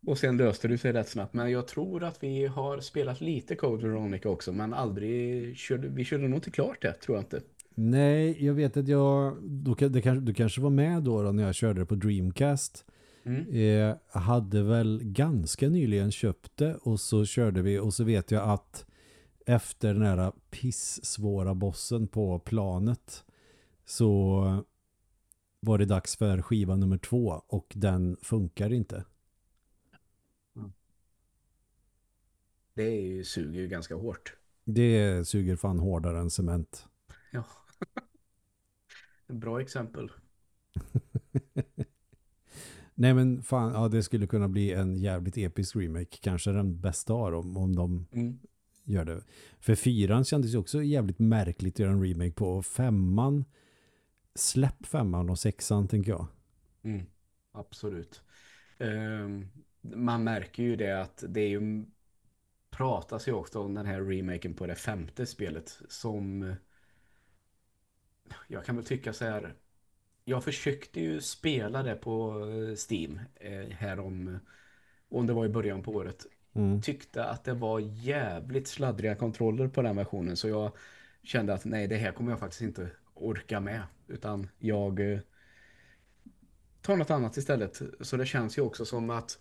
Och sen löste du sig rätt snabbt. Men jag tror att vi har spelat lite Code Veronica också. Men aldrig körde, vi körde nog inte klart det, tror jag inte. Nej, jag vet att jag... Då, det kanske, du kanske var med då, då när jag körde det på Dreamcast. Mm. Eh, hade väl ganska nyligen köpt det och så körde vi och så vet jag att efter den här pissvåra bossen på planet så var det dags för skiva nummer två och den funkar inte. Det suger ju ganska hårt. Det suger fan hårdare än cement. Ja. Bra exempel. Nej men fan, ja det skulle kunna bli en jävligt episk remake. Kanske den bästa av dem om de Mm. gör det. För fyran kändes ju också jävligt märkligt att göra en remake på. Och femman, släpp femman och sexan tänker jag. Mm. Absolut. Ehm, man märker ju det att det är ju pratas ju också om den här remaken på det femte spelet som jag kan väl tycka så här. Jag försökte ju spela det på eh, Steam eh, här om om det var i början på året. Mm. tyckte att det var jävligt sladdriga kontroller på den versionen så jag kände att nej det här kommer jag faktiskt inte orka med. Utan jag eh, tar något annat istället. Så det känns ju också som att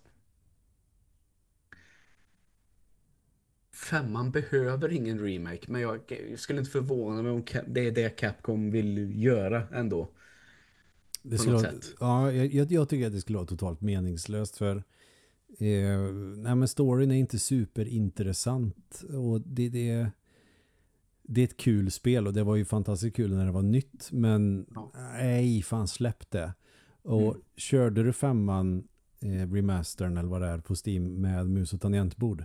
femman behöver ingen remake men jag, skulle inte förvåna mig om det är det Capcom vill göra ändå. Det skulle sätt. ja, jag, jag- jag tycker att det skulle vara totalt meningslöst för eh, nej men storyn är inte superintressant och det, det, det är ett kul spel och det var ju fantastiskt kul när det var nytt men Ja. nej fan släpp det. Och Mm. körde du femman eh, remastern eller vad det är på Steam med mus och tangentbord?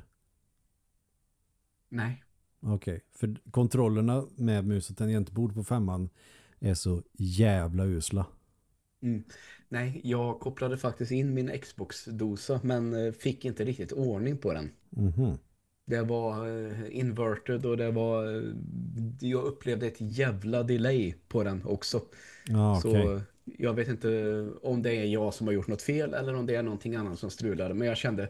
Nej. Okej, för kontrollerna med mus och tangentbord på femman är så jävla usla. Mm. Nej, jag kopplade faktiskt in min Xbox-dosa men eh, fick inte riktigt ordning på den. Mhm. Det var eh, inverted och det var eh, jag upplevde ett jävla delay på den också. Ja, okej. Så jag vet inte om det är jag som har gjort något fel eller om det är någonting annat som strulade. Men jag kände,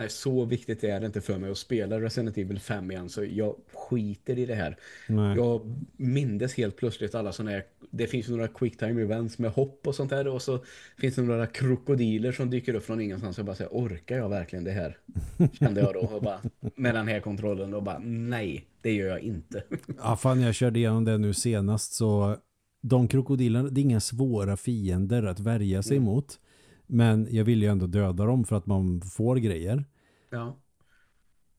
nej så viktigt är det inte för mig att spela Resident Evil 5 igen. Så jag skiter i det här. Nej. Jag mindes helt plötsligt alla sådana här, det finns några quicktime events med hopp och sånt där. Och så finns det några krokodiler som dyker upp från ingenstans. Jag bara säger, orkar jag verkligen det här? Kände jag då. Och bara, med den här kontrollen och bara, nej, det gör jag inte. Ja, fan jag körde igenom det nu senast så de krokodilerna, det är inga svåra fiender att värja sig Mm. mot. Men jag vill ju ändå döda dem för att man får grejer. ja.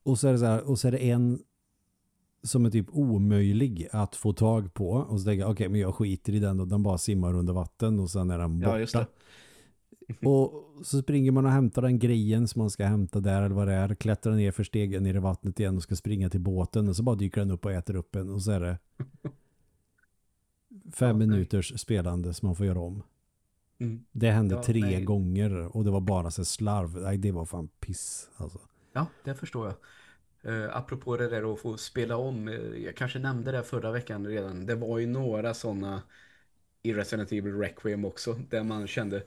Och så är det så här, och så är det en som är typ omöjlig att få tag på. Och så tänker jag, okej men jag skiter i den och den bara simmar under vatten och sen är den borta. Ja, just det. Och så springer man och hämtar den grejen som man ska hämta där eller vad det är. Klättrar ner för stegen ner i vattnet igen och ska springa till båten. Och så bara dyker den upp och äter upp en. Och så är det fem minuters spelande som man får göra om. Mm. Det hände Ja, tre nej. gånger och det var bara så slarv. Nej, det var fan piss. Alltså. Ja, det förstår jag. Uh, apropå det där att få spela om, eh, jag kanske nämnde det förra veckan redan. Det var ju några sådana i Resident Evil Requiem också, där man kände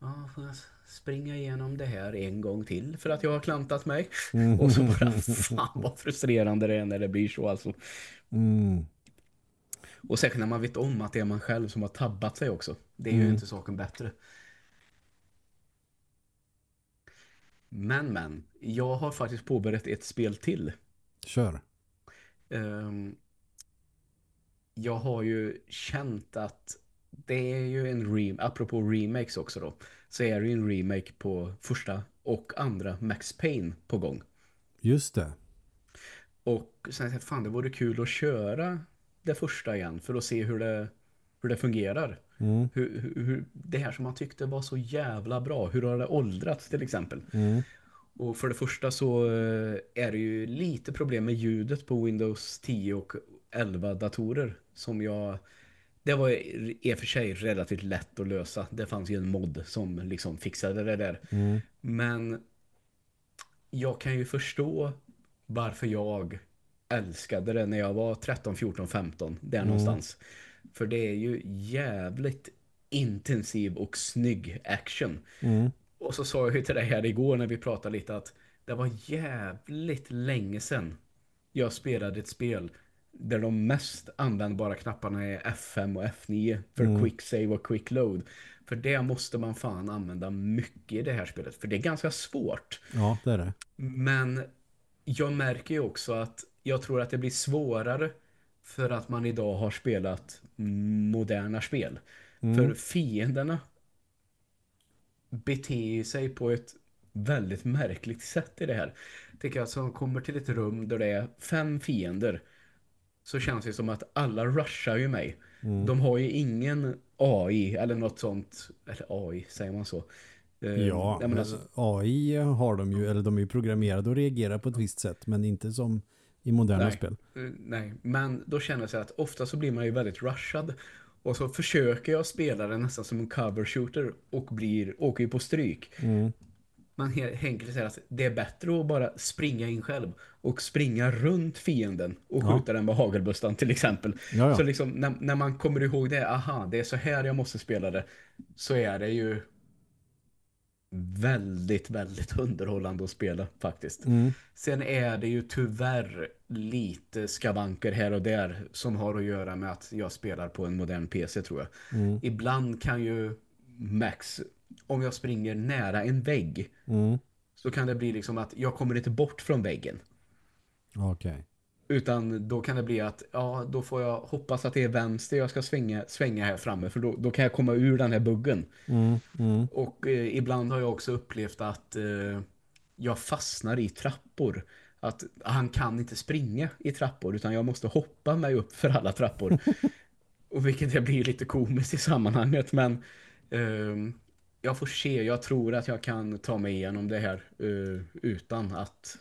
Ja, får jag springa igenom det här en gång till för att jag har klantat mig? Och så bara, fan vad frustrerande det är när det blir så alltså. Mm. Och särskilt när man vet om att det är man själv som har tabbat sig också. Det är ju Mm. inte saken bättre. Men, men. Jag har faktiskt påbörjat ett spel till. Kör. Ehm, jag har ju känt att det är ju en remake, apropå remakes också då, så är det ju en remake på första och andra Max Payne på gång. Just det. Och sen jag, fan det vore kul att köra det första igen för att se hur det, hur det fungerar. Mm. Hur, hur, hur, det här som man tyckte var så jävla bra, hur har det åldrats till exempel? Mm. Och för det första så eh, är det ju lite problem med ljudet på Windows 10 och 11 datorer som jag det var i och för sig relativt lätt att lösa. Det fanns ju en mod som liksom fixade det där. Mm. Men jag kan ju förstå varför jag älskade det när jag var 13, 14, 15 där Mm. någonstans. För det är ju jävligt intensiv och snygg action. Mm. Och så sa jag ju till dig här igår när vi pratade lite att det var jävligt länge sedan jag spelade ett spel där de mest användbara knapparna är F5 och F9 för Mm. quick save och quick load. För det måste man fan använda mycket i det här spelet. För det är ganska svårt. Ja, det är det. Men jag märker ju också att jag tror att det blir svårare för att man idag har spelat moderna spel. Mm. För fienderna beter sig på ett väldigt märkligt sätt i det här. Tänker jag att som kommer till ett rum där det är fem fiender så känns det som att alla rushar ju mig. Mm. De har ju ingen AI eller något sånt. Eller AI, säger man så? Eh, Ja, men alltså, AI har de ju, eller de är ju programmerade att reagera på ett visst sätt, men inte som i moderna Nej. spel. Eh, Nej, men då känner jag så att ofta så blir man ju väldigt rushad. Och så försöker jag spela det nästan som en cover shooter och blir, åker ju på stryk. Mm. man helt enkelt säger att det är bättre att bara springa in själv och springa runt fienden och Ja. skjuta den med hagelbössan till exempel. Ja, ja. Så liksom när, när man kommer ihåg det, aha, det är så här jag måste spela det, så är det ju väldigt, väldigt underhållande att spela faktiskt. Mm. Sen är det ju tyvärr lite skavanker här och där som har att göra med att jag spelar på en modern PC tror jag. Mm. Ibland kan ju Max, om jag springer nära en vägg Mm. så kan det bli liksom att jag kommer inte bort från väggen. Okej. Utan då kan det bli att ja, då får jag hoppas att det är vänster jag ska svänga, svänga här framme för då, då kan jag komma ur den här buggen. Mm. Mm. Och eh, ibland har jag också upplevt att eh, jag fastnar i trappor. Att han kan inte springa i trappor utan jag måste hoppa mig upp för alla trappor. och vilket det blir lite komiskt i sammanhanget men ehm, jag får se. Jag tror att jag kan ta mig igenom det här eh, utan att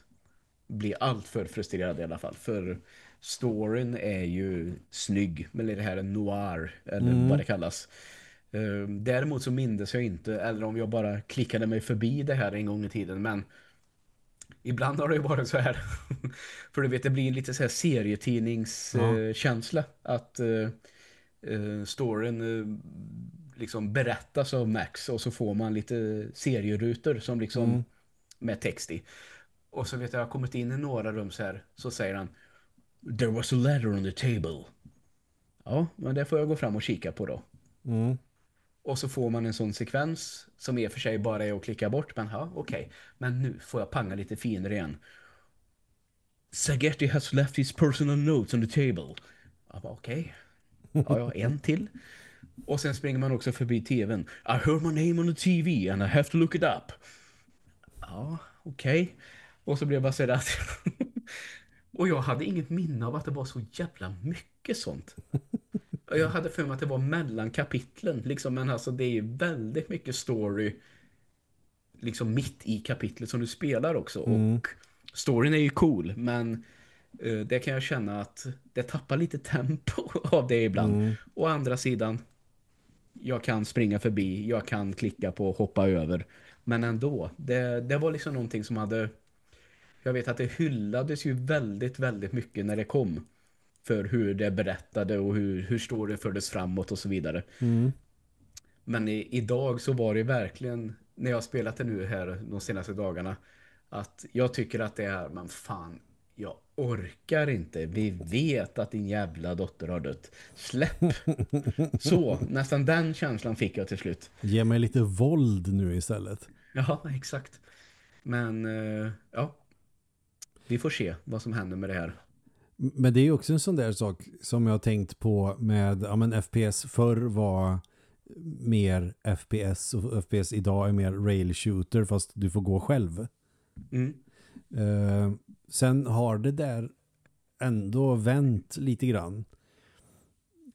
bli allt för frustrerad i alla fall. För storyn är ju snygg. Men det här är noir eller Mm. vad det kallas. Eh, Däremot så mindes jag inte, eller om jag bara klickade mig förbi det här en gång i tiden, men ibland har det ju varit så här, för du vet det blir en lite så här serietidningskänsla, Ja. att eh, eh, storyn eh, liksom berättas av Max och så får man lite serierutor som liksom Mm. med text i. Och så vet jag, jag har kommit in i några rum så här, så säger han There was a letter on the table. Ja, men det får jag gå fram och kika på då. Mm. Och så får man en sån sekvens som i och för sig bara är att klicka bort. Men ja, okej. Men nu får jag panga lite fiender igen. Sagetti has left his personal notes on the table. Ja, bara, okej. Ja, ja, en till. Och sen springer man också förbi tvn. I heard my name on the TV and I have to look it up. Ja, okej. Och så blev jag bara sådär. Och jag hade inget minne av att det var så jävla mycket sånt. Jag hade för mig att det var mellan kapitlen. Liksom, men alltså det är väldigt mycket story liksom mitt i kapitlet som du spelar också. Och storyn är ju cool, men eh, det kan jag känna att det tappar lite tempo av det ibland. Å andra sidan, jag kan springa förbi, jag kan klicka på hoppa över. Men ändå, det, det var liksom någonting som hade... Jag vet att det hyllades ju väldigt, väldigt mycket när det kom. För hur det berättade och hur, hur storyn fördes framåt och så vidare. Mm. Men i, idag så var det verkligen, när jag spelat det nu här de senaste dagarna, att jag tycker att det är, men fan, jag orkar inte. Vi vet att din jävla dotter har dött. Släpp! Så, nästan den känslan fick jag till slut. Ge mig lite våld nu istället. Ja, exakt. Men, eh, ja. Vi får se vad som händer med det här. Men det är ju också en sån där sak som jag har tänkt på med ja, men FPS förr var mer FPS och FPS idag är mer rail shooter fast du får gå själv. Mm. Eh, sen har det där ändå vänt lite grann.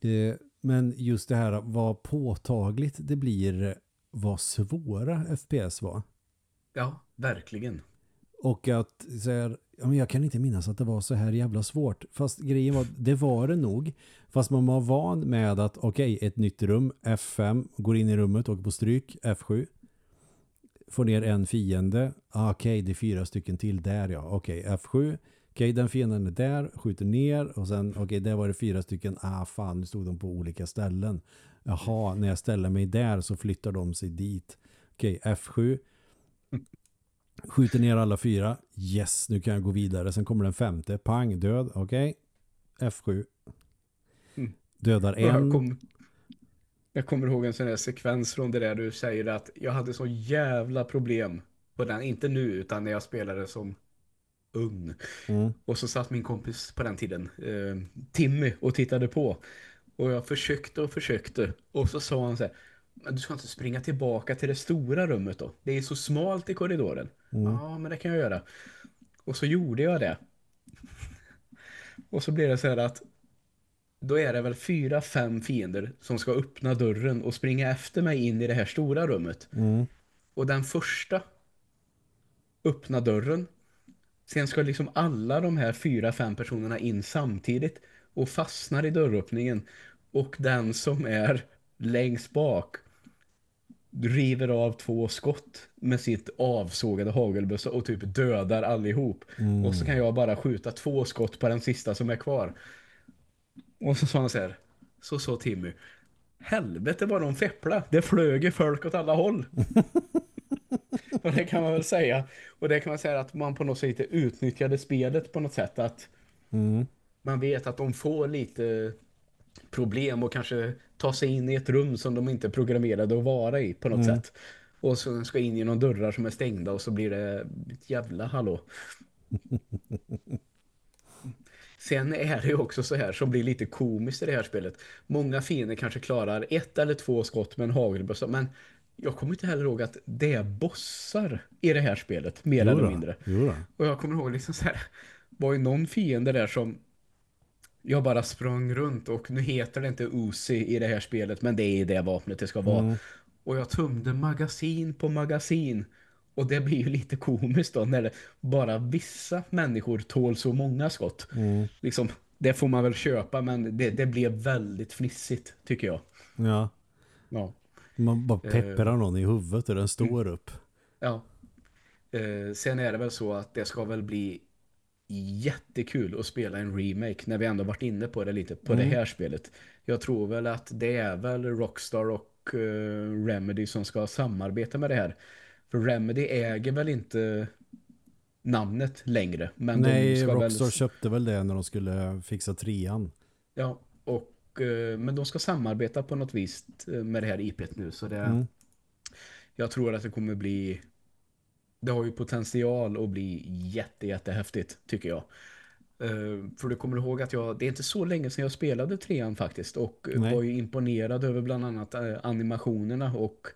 Eh, men just det här vad påtagligt det blir vad svåra FPS var. Ja, verkligen. Och att så här, ja, men jag kan inte minnas att det var så här jävla svårt. Fast grejen var, det var det nog. Fast man var van med att okej, ett nytt rum, F5, går in i rummet, åker på stryk, F7. Får ner en fiende, ah, okej, det är fyra stycken till där ja, okej, F7. Okej, den fienden är där, skjuter ner och sen, okej, där var det fyra stycken, ah fan, nu stod de på olika ställen. Jaha, när jag ställer mig där så flyttar de sig dit. Okej, F7. Skjuter ner alla fyra. Yes, nu kan jag gå vidare. Sen kommer den femte. Pang, död. Okej. F7. Mm. Dödar Och Jag, en. kom, jag kommer ihåg en sån här sekvens från det där du säger att jag hade så jävla problem på den, inte nu utan när jag spelade som ung. Mm. Och så satt min kompis på den tiden, eh, Timmy, och tittade på. Och jag försökte och försökte. Och så sa han så här, du ska inte springa tillbaka till det stora rummet då. Det är så smalt i korridoren. Mm. Ja, men det kan jag göra. Och så gjorde jag det. Och så blev det så här att då är det väl fyra, fem fiender som ska öppna dörren och springa efter mig in i det här stora rummet. Mm. Och den första öppna dörren. Sen ska liksom alla de här fyra, fem personerna in samtidigt och fastnar i dörröppningen. Och den som är längst bak river av två skott med sitt avsågade hagelbössa och typ dödar allihop. Mm. Och så kan jag bara skjuta två skott på den sista som är kvar. Och så sa han så här, så sa Timmy, helvete vad de feppla, det flög ju folk åt alla håll. och det kan man väl säga. Och det kan man säga att man på något sätt utnyttjade spelet på något sätt. Att Mm. man vet att de får lite problem och kanske ta sig in i ett rum som de inte är programmerade att vara i på något Mm. sätt. Och så ska in genom dörrar som är stängda och så blir det ett jävla hallå. Sen är det ju också så här som blir lite komiskt i det här spelet. Många fiender kanske klarar ett eller två skott med en hagelbössa men jag kommer inte heller ihåg att det är bossar i det här spelet, mer Jo eller mindre. då. Och jag kommer ihåg liksom så här, var ju någon fiende där som jag bara sprang runt och nu heter det inte Uzi i det här spelet men det är det vapnet det ska vara. Mm. Och jag tömde magasin på magasin. Och det blir ju lite komiskt då när det, bara vissa människor tål så många skott. Mm. Liksom, det får man väl köpa men det, det blev väldigt fnissigt tycker jag. Ja. Ja. Man bara pepprar Eh. någon i huvudet och den står upp. Ja. Eh, sen är det väl så att det ska väl bli jättekul att spela en remake när vi ändå varit inne på det lite på Mm. det här spelet. Jag tror väl att det är väl Rockstar och eh, Remedy som ska samarbeta med det här. För Remedy äger väl inte namnet längre. Men Nej, de ska Rockstar väl, köpte väl det när de skulle fixa trean. ja, och, eh, men de ska samarbeta på något vis eh, med det här IPet nu. Så det, Mm. Jag tror att det kommer bli det har ju potential att bli jätte, jättehäftigt tycker jag. Uh, för du kommer ihåg att jag, det är inte så länge sedan jag spelade trean faktiskt och Nej. var ju imponerad över bland annat eh, animationerna och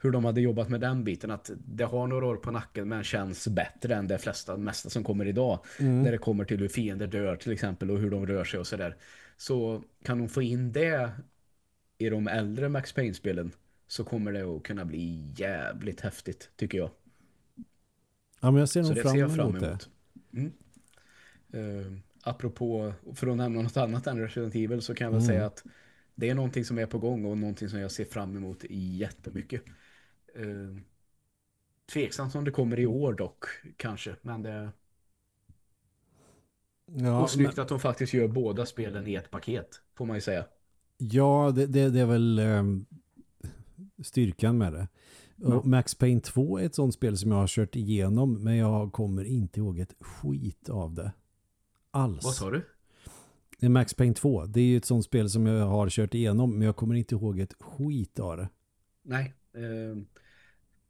hur de hade jobbat med den biten att det har några år på nacken men känns bättre än det flesta mesta som kommer idag Mm. när det kommer till hur fiender dör till exempel och hur de rör sig och sådär så kan de få in det i de äldre Max Payne-spelen så kommer det att kunna bli jävligt häftigt tycker jag. Ja, men jag ser Så nog det fram ser jag fram emot. Mm. Uh, apropå, för att nämna något annat än Resident Evil så kan jag väl Mm. säga att det är någonting som är på gång och någonting som jag ser fram emot jättemycket. Uh, tveksamt om det kommer i år dock, kanske. Men det Ja, och snyggt men, att de faktiskt gör båda spelen i ett paket, får man ju säga. ja det, det, det är väl ehm, styrkan med det. Ja. Max Payne 2 är ett sånt spel som jag har kört igenom men jag kommer inte ihåg ett skit av det. Alls. Vad sa du? Max Payne 2. Det är ju ett sånt spel som jag har kört igenom men jag kommer inte ihåg ett skit av det. Nej, eh,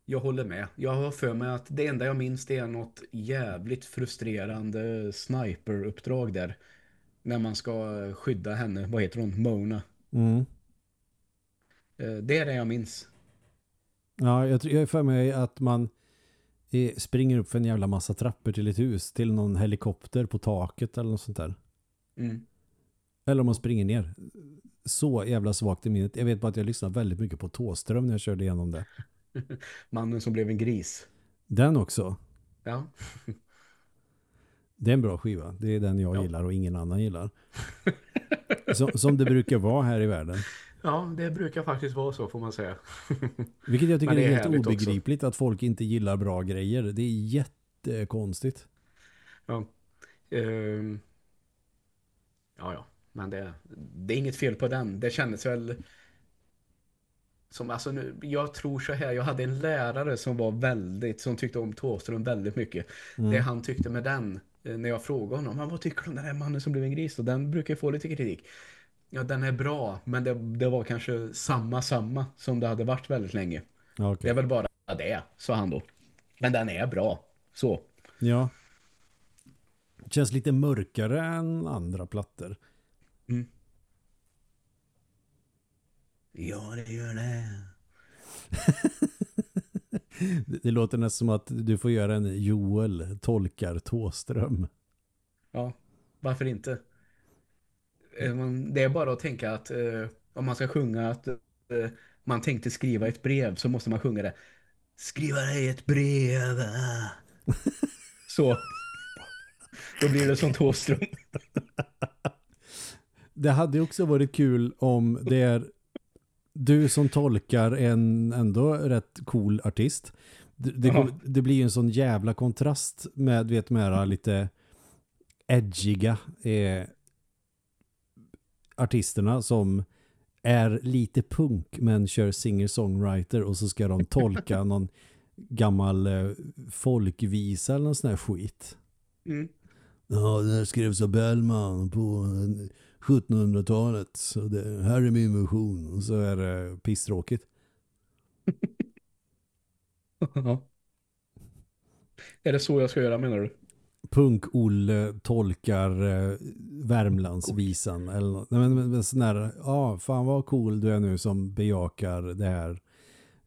jag håller med. Jag har för mig att det enda jag minns det är något jävligt frustrerande sniperuppdrag där. När man ska skydda henne, vad heter hon? Mona. Mm. Eh, det är det jag minns. Ja, jag, tror- för mig att man springer upp för en jävla massa trappor till ett hus, till någon helikopter på taket eller något sånt där. Mm. Eller om man springer ner. Så jävla svagt i minnet. Jag vet bara att jag lyssnade väldigt mycket på Tåström när jag körde igenom det. Mannen som blev en gris. Den också. Ja, Det är en bra skiva. Det är den jag Ja. gillar och ingen annan gillar. som, som det brukar vara här i världen. Ja det brukar faktiskt vara så får man säga. Vilket jag tycker är är helt härligt också. obegripligt att folk inte gillar bra grejer. Det är jättekonstigt. Ja. Ehm. ja, ja. Men det, det är inget fel på den. Det kändes väl som, alltså nu, jag tror så här, jag hade en lärare som var väldigt, som tyckte om Thåström väldigt mycket. Mm. Det han tyckte med den, eh, när jag frågade honom, vad tycker du om den här mannen som blev en gris? Och den brukar få lite kritik. Ja, den är bra, men det, det var kanske samma, samma som det hade varit väldigt länge. Ja, Det är väl bara det, sa han då. Men den är bra, så. Ja. Känns lite mörkare än andra plattor. Ja, det gör det. Det, det låter nästan som att du får göra en Joel tolkar Tåström. Ja, varför inte? Eh, Det är bara att tänka att eh, om man ska sjunga att eh, man tänkte skriva ett brev så måste man sjunga det. Skriva dig ett brev. ah." Så. Då blir det som Thåström. Det hade också varit kul om det är du som tolkar en ändå rätt cool artist. Det, det, det blir ju en sån jävla kontrast med, vet, med lite edgiga eh, artisterna som är lite punk men kör singer-songwriter och så ska de tolka någon gammal eh, folkvisa eller någon sån här skit. Mm. Ja, det här skrevs av Bellman på eh, 1700-talet. Så det här är min version. Och så är det pisstråkigt. Ja. Är det så jag ska göra menar du? Punk-Olle tolkar eh, Värmlandsvisan. Eller, nej, men, men, sån där, ja, fan vad cool du är nu som bejakar det här.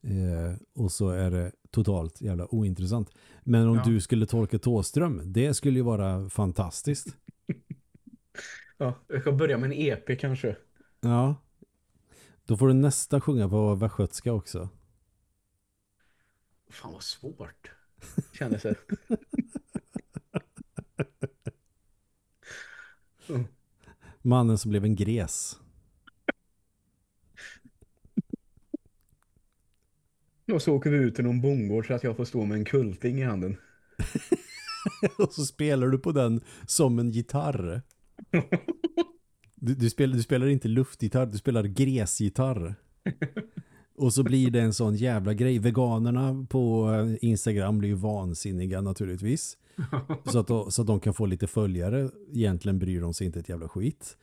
Eh, och så är det totalt jävla ointressant. Men om Ja. du skulle tolka Tåström, det skulle ju vara fantastiskt. Ja, jag ska börja med en EP kanske. Ja. Då får du nästa sjunga på västgötska också. Fan vad svårt. Kändes det. Mm. Mannen som blev en gres. Och så åker vi ut till någon bondgård så att jag får stå med en kulting i handen. och så spelar du på den som en gitarr. Du, du, spelar, du spelar inte luftgitarr, du spelar gräsgitarr. Och så blir det en sån jävla grej. Veganerna på eh, Instagram blir ju vansinniga naturligtvis. Så att, de, så att de kan få lite följare. Egentligen bryr de sig inte ett jävla skit.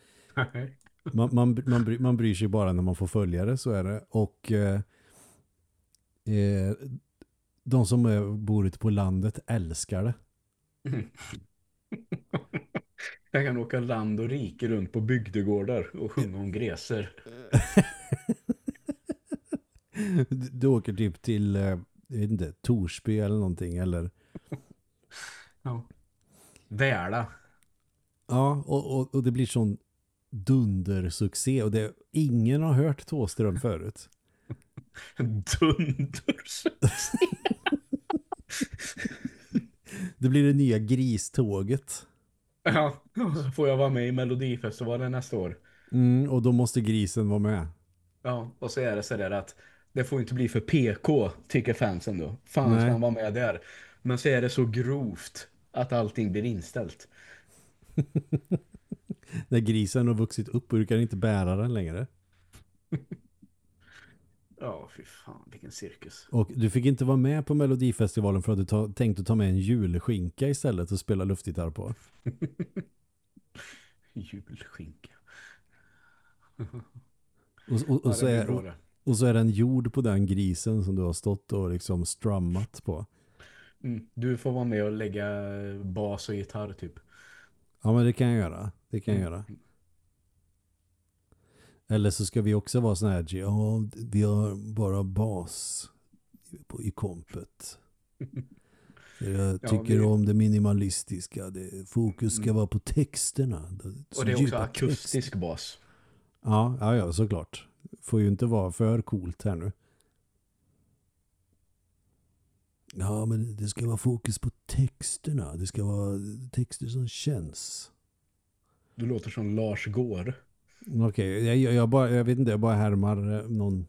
Man, man, man, bry, man bryr sig bara när man får följare, så är det. Och eh, eh, de som är, bor ute på landet älskar det. Jag kan åka land och rike runt på bygdegårdar och sjunga om gräser. Du, åker typ till eh, jag vet inte, Torsby eller någonting. Eller, Ja. Väla. ja, och, och, och det blir sån dundersuccé. Och det, ingen har hört Tåström förut. Dunders. Det blir det nya griståget. Ja, så får jag vara med i Melodifestivalen nästa år. Mm, och då måste grisen vara med. Ja, och så är det så där att det får inte bli för PK, tycker fansen då. Fan Nej. ska han vara med där. Men så är det så grovt att allting blir inställt. När grisen har vuxit upp och du kan inte bära den längre. Ja, fy fan, vilken cirkus. Och du fick inte vara med på Melodifestivalen för att du ta, tänkte ta med en julskinka istället och spela luftgitarr på. Julskinka. Och, och, och, Ja, så är, och. Och så är den jord på den grisen som du har stått och liksom strummat på. Mm. Du får vara med och lägga bas och gitarr typ. Ja men det kan jag göra. Det kan jag göra. Eller så ska vi också vara sån här, ja vi har bara bas i kompet. Jag Ja, tycker vi- om det minimalistiska. Det, fokus ska vara på texterna. Så Och det är också akustisk bas. texter. Ja, ja, ja, såklart. Får ju inte vara för coolt här nu. Ja, men det ska vara fokus på texterna. Det ska vara texter som känns. Du låter som Lars Gård. Okej, jag, jag, jag, bara, jag vet inte, jag bara härmar eh, någon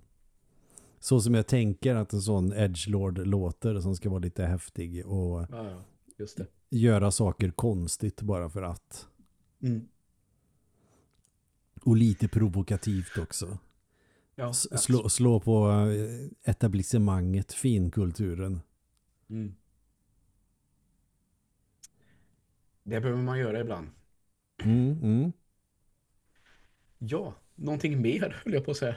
så som jag tänker att en sån edgelord låter som ska vara lite häftig och Ja, ja, just det. göra saker konstigt bara för att. Mm. Och lite provokativt också. Ja, Slå, slå på eh, etablissemanget, finkulturen. Mm. Det behöver man göra ibland. Mm, mm. Ja, någonting mer höll jag på att säga.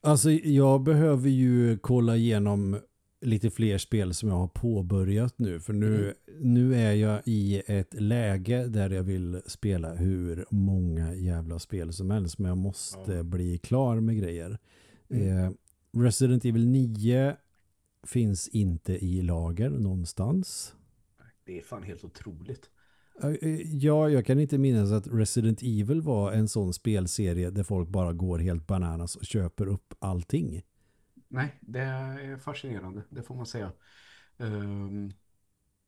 Alltså jag behöver ju kolla igenom lite fler spel som jag har påbörjat nu. För nu, nu är jag i ett läge där jag vill spela hur många jävla spel som helst. Men jag måste Ja. bli klar med grejer. Mm. Eh, Resident Evil 9 finns inte i lager någonstans. Det är fan helt otroligt. Eh, Ja, jag kan inte minnas att Resident Evil var en sån spelserie där folk bara går helt bananas och köper upp allting. Nej, det är fascinerande, det får man säga. Ehm,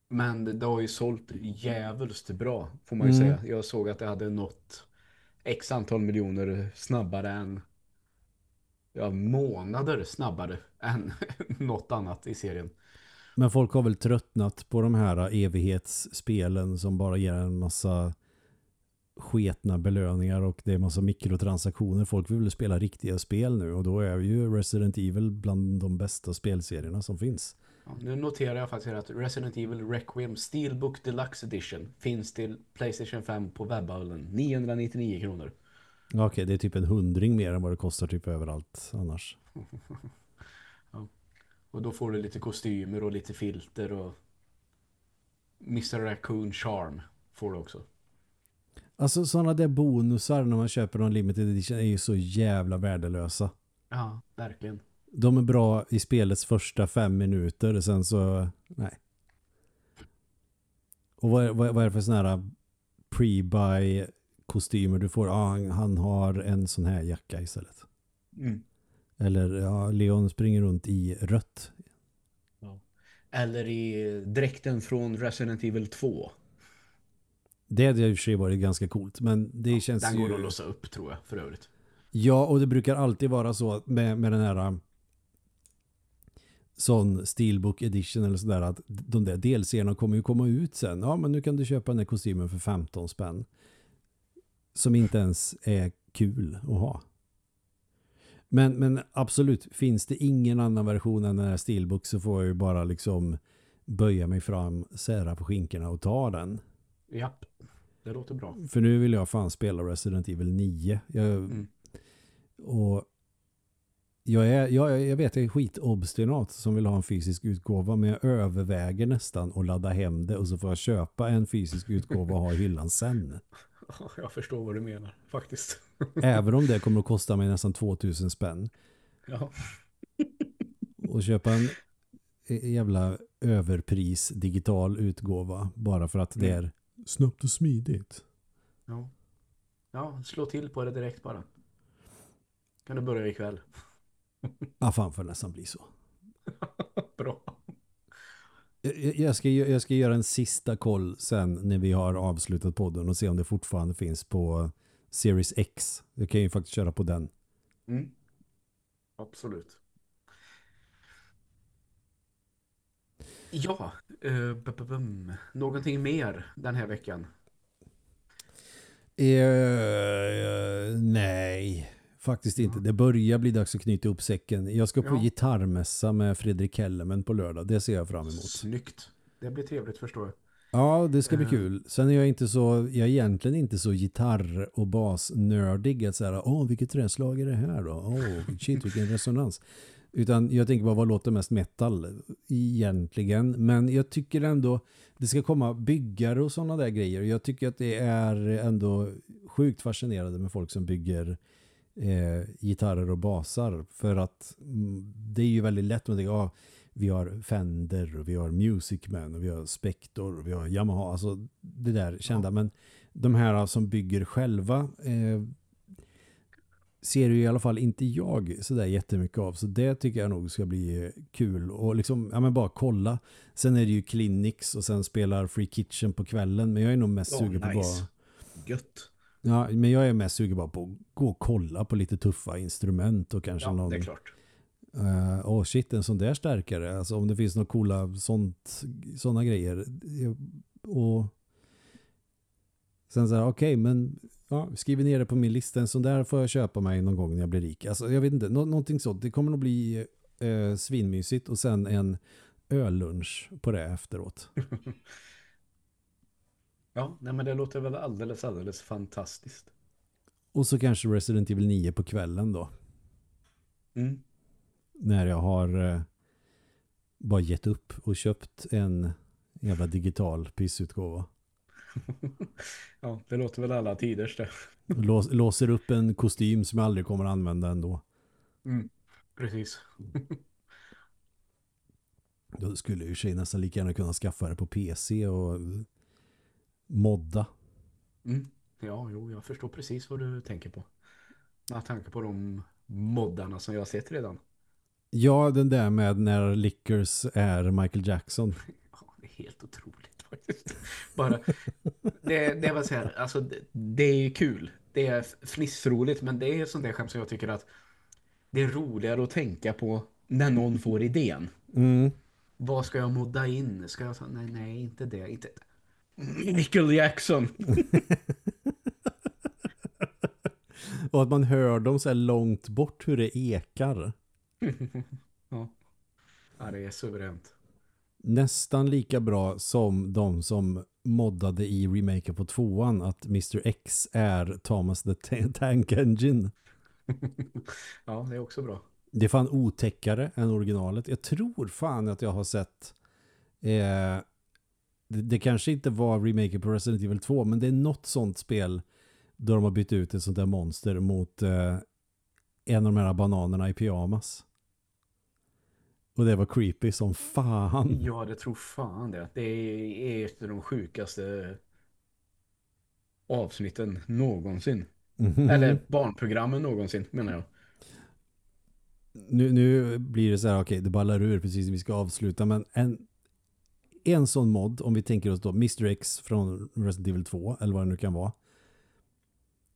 men det, det har ju sålt jävligt bra, får man ju Mm. säga. Jag såg att det hade nått x antal miljoner snabbare än ja, månader snabbare än något annat i serien. Men folk har väl tröttnat på de här evighetsspelen som bara ger en massa sketna belöningar och det är massa mikrotransaktioner. Folk vill spela riktiga spel nu och då är ju Resident Evil bland de bästa spelserierna som finns. Ja, nu noterar jag faktiskt att Resident Evil Requiem Steelbook Deluxe Edition finns till Playstation 5 på webbhallen. 999 kronor. Okej, okay, det är typ en hundring mer än vad det kostar typ överallt annars. ja. Och då får du lite kostymer och lite filter och Mr. Raccoon Charm får du också. Alltså sådana där bonusar när man köper någon limited edition är ju så jävla värdelösa. Ja, verkligen. De är bra i spelets första fem minuter, sen så, nej. Och vad, vad, vad är det för sådana här pre-buy kostymer du får? Ja, han har en sån här jacka istället. Mm. Eller ja, Leon springer runt i rött. Ja. Eller i dräkten från Resident Evil 2. Det hade i och för sig varit ganska coolt. Men det ja, känns Den går ju... att låsa upp tror jag för övrigt. Ja, och det brukar alltid vara så med, med den här sån Steelbook Edition eller sådär att de där delserierna kommer ju komma ut sen. Ja, men nu kan du köpa den här kostymen för 15 spänn. Som inte ens är kul att ha. Men, men absolut, finns det ingen annan version än den här Steelbook så får jag ju bara liksom böja mig fram, sära på skinkorna och ta den. Japp, det låter bra. För nu vill jag fan spela Resident Evil 9. Jag, mm. Och jag, är, jag, jag vet jag är skitobstinat som vill ha en fysisk utgåva men jag överväger nästan att ladda hem det och så får jag köpa en fysisk utgåva och ha i hyllan sen. Jag förstår vad du menar, faktiskt. Även om det kommer att kosta mig nästan 2000 spänn. Ja. Och köpa en jävla överpris digital utgåva bara för att det mm. är snabbt och smidigt. Ja. Ja, slå till på det direkt bara. Kan du börja ikväll? Ja, fan får nästan bli så. Bra. Jag, jag, ska, jag ska göra en sista koll sen när vi har avslutat podden och se om det fortfarande finns på Series X. Jag kan ju faktiskt köra på den. Mm. Absolut. Ja, uh, någonting mer den här veckan? Uh, uh, nej. Faktiskt inte. Det börjar bli dags att knyta upp säcken. Jag ska på ja. gitarrmässa med Fredrik Hellemen på lördag. Det ser jag fram emot. Snyggt. Det blir trevligt förstår jag. Ja, det ska bli uh. kul. Sen är jag inte så, jag är egentligen inte så gitarr- och basnördig att säga, åh vilket träslag är det här då? Åh, shit vilken resonans. Utan jag tänker bara, vad låter mest metal egentligen? Men jag tycker ändå, det ska komma byggare och sådana där grejer. Jag tycker att det är ändå sjukt fascinerande med folk som bygger eh, gitarrer och basar för att mm, det är ju väldigt lätt att tänka, ja, vi har Fender och vi har Musicman och vi har Spector och vi har Yamaha, alltså det där kända, ja. men de här som bygger själva eh, ser ju i alla fall inte jag sådär jättemycket av, så det tycker jag nog ska bli kul och liksom, ja men bara kolla sen är det ju Clinics och sen spelar Free Kitchen på kvällen, men jag är nog mest oh, sugen nice. på bara Gött. Ja, men jag är mest sugen bara på att gå och kolla på lite tuffa instrument och kanske ja, någon... det är klart. Uh, oh shit, en sån där stärkare. Alltså om det finns några coola sånt, såna grejer. Och sen så här, okej, okay, men ja, skriver ner det på min lista. En sån där får jag köpa mig någon gång när jag blir rik. Alltså jag vet inte, nå någonting sånt. Det kommer nog bli uh, svinmysigt och sen en öllunch på det efteråt. Ja, nej men det låter väl alldeles, alldeles fantastiskt. Och så kanske Resident Evil 9 på kvällen då. Mm. När jag har eh, bara gett upp och köpt en jävla digital pissutgåva. ja, det låter väl alla tiders det. Lås, låser upp en kostym som jag aldrig kommer att använda ändå. Mm, precis. Då skulle ju sig nästan lika gärna kunna skaffa det på PC och modda. Mm. Ja, jo, jag förstår precis vad du tänker på. Med tanke på de moddarna som jag har sett redan. Ja, den där med när Lickers är Michael Jackson. Ja, det är helt otroligt faktiskt. Bara, det, det var så här, alltså det, det är kul. Det är fnissroligt, men det är sånt där skämt som jag tycker att det är roligare att tänka på när någon får idén. Mm. Vad ska jag modda in? Ska jag säga, nej, nej, inte det. Inte... Michael Jackson. Och att man hör dem så här långt bort hur det ekar. ja. ja, det är suveränt. Nästan lika bra som de som moddade i remaken på tvåan att Mr. X är Thomas the Tank Engine. ja, det är också bra. Det är fan otäckare än originalet. Jag tror fan att jag har sett eh, det, det, kanske inte var remaken på Resident Evil 2 men det är något sånt spel då de har bytt ut ett sånt där monster mot eh, en av de här bananerna i pyjamas. Och det var creepy som fan. Ja, det tror fan det. Det är ett av de sjukaste avsnitten någonsin. Mm -hmm. Eller barnprogrammen någonsin, menar jag. Nu, nu blir det så här, okej, okay, det ballar ur precis som vi ska avsluta, men en, en sån mod, om vi tänker oss då Mr. X från Resident Evil 2, eller vad det nu kan vara,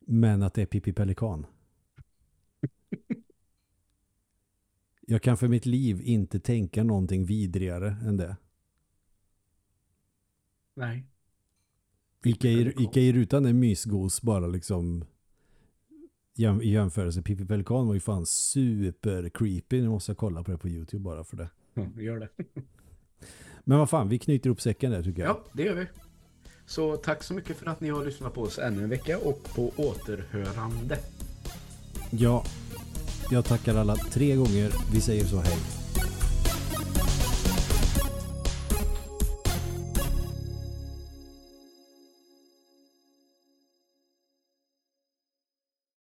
men att det är Pippi Pelikan. Jag kan för mitt liv inte tänka någonting vidrigare än det. Nej. Ica i, Ica i rutan är mysgos bara liksom i jämförelse. Pippi Pelikan var ju fan super creepy. Nu måste jag kolla på det på Youtube bara för det. Ja, gör det. Men vad fan, vi knyter upp säcken där tycker jag. Ja, det gör vi. Så tack så mycket för att ni har lyssnat på oss ännu en vecka och på återhörande. Ja, jag tackar alla tre gånger. Vi säger så hej.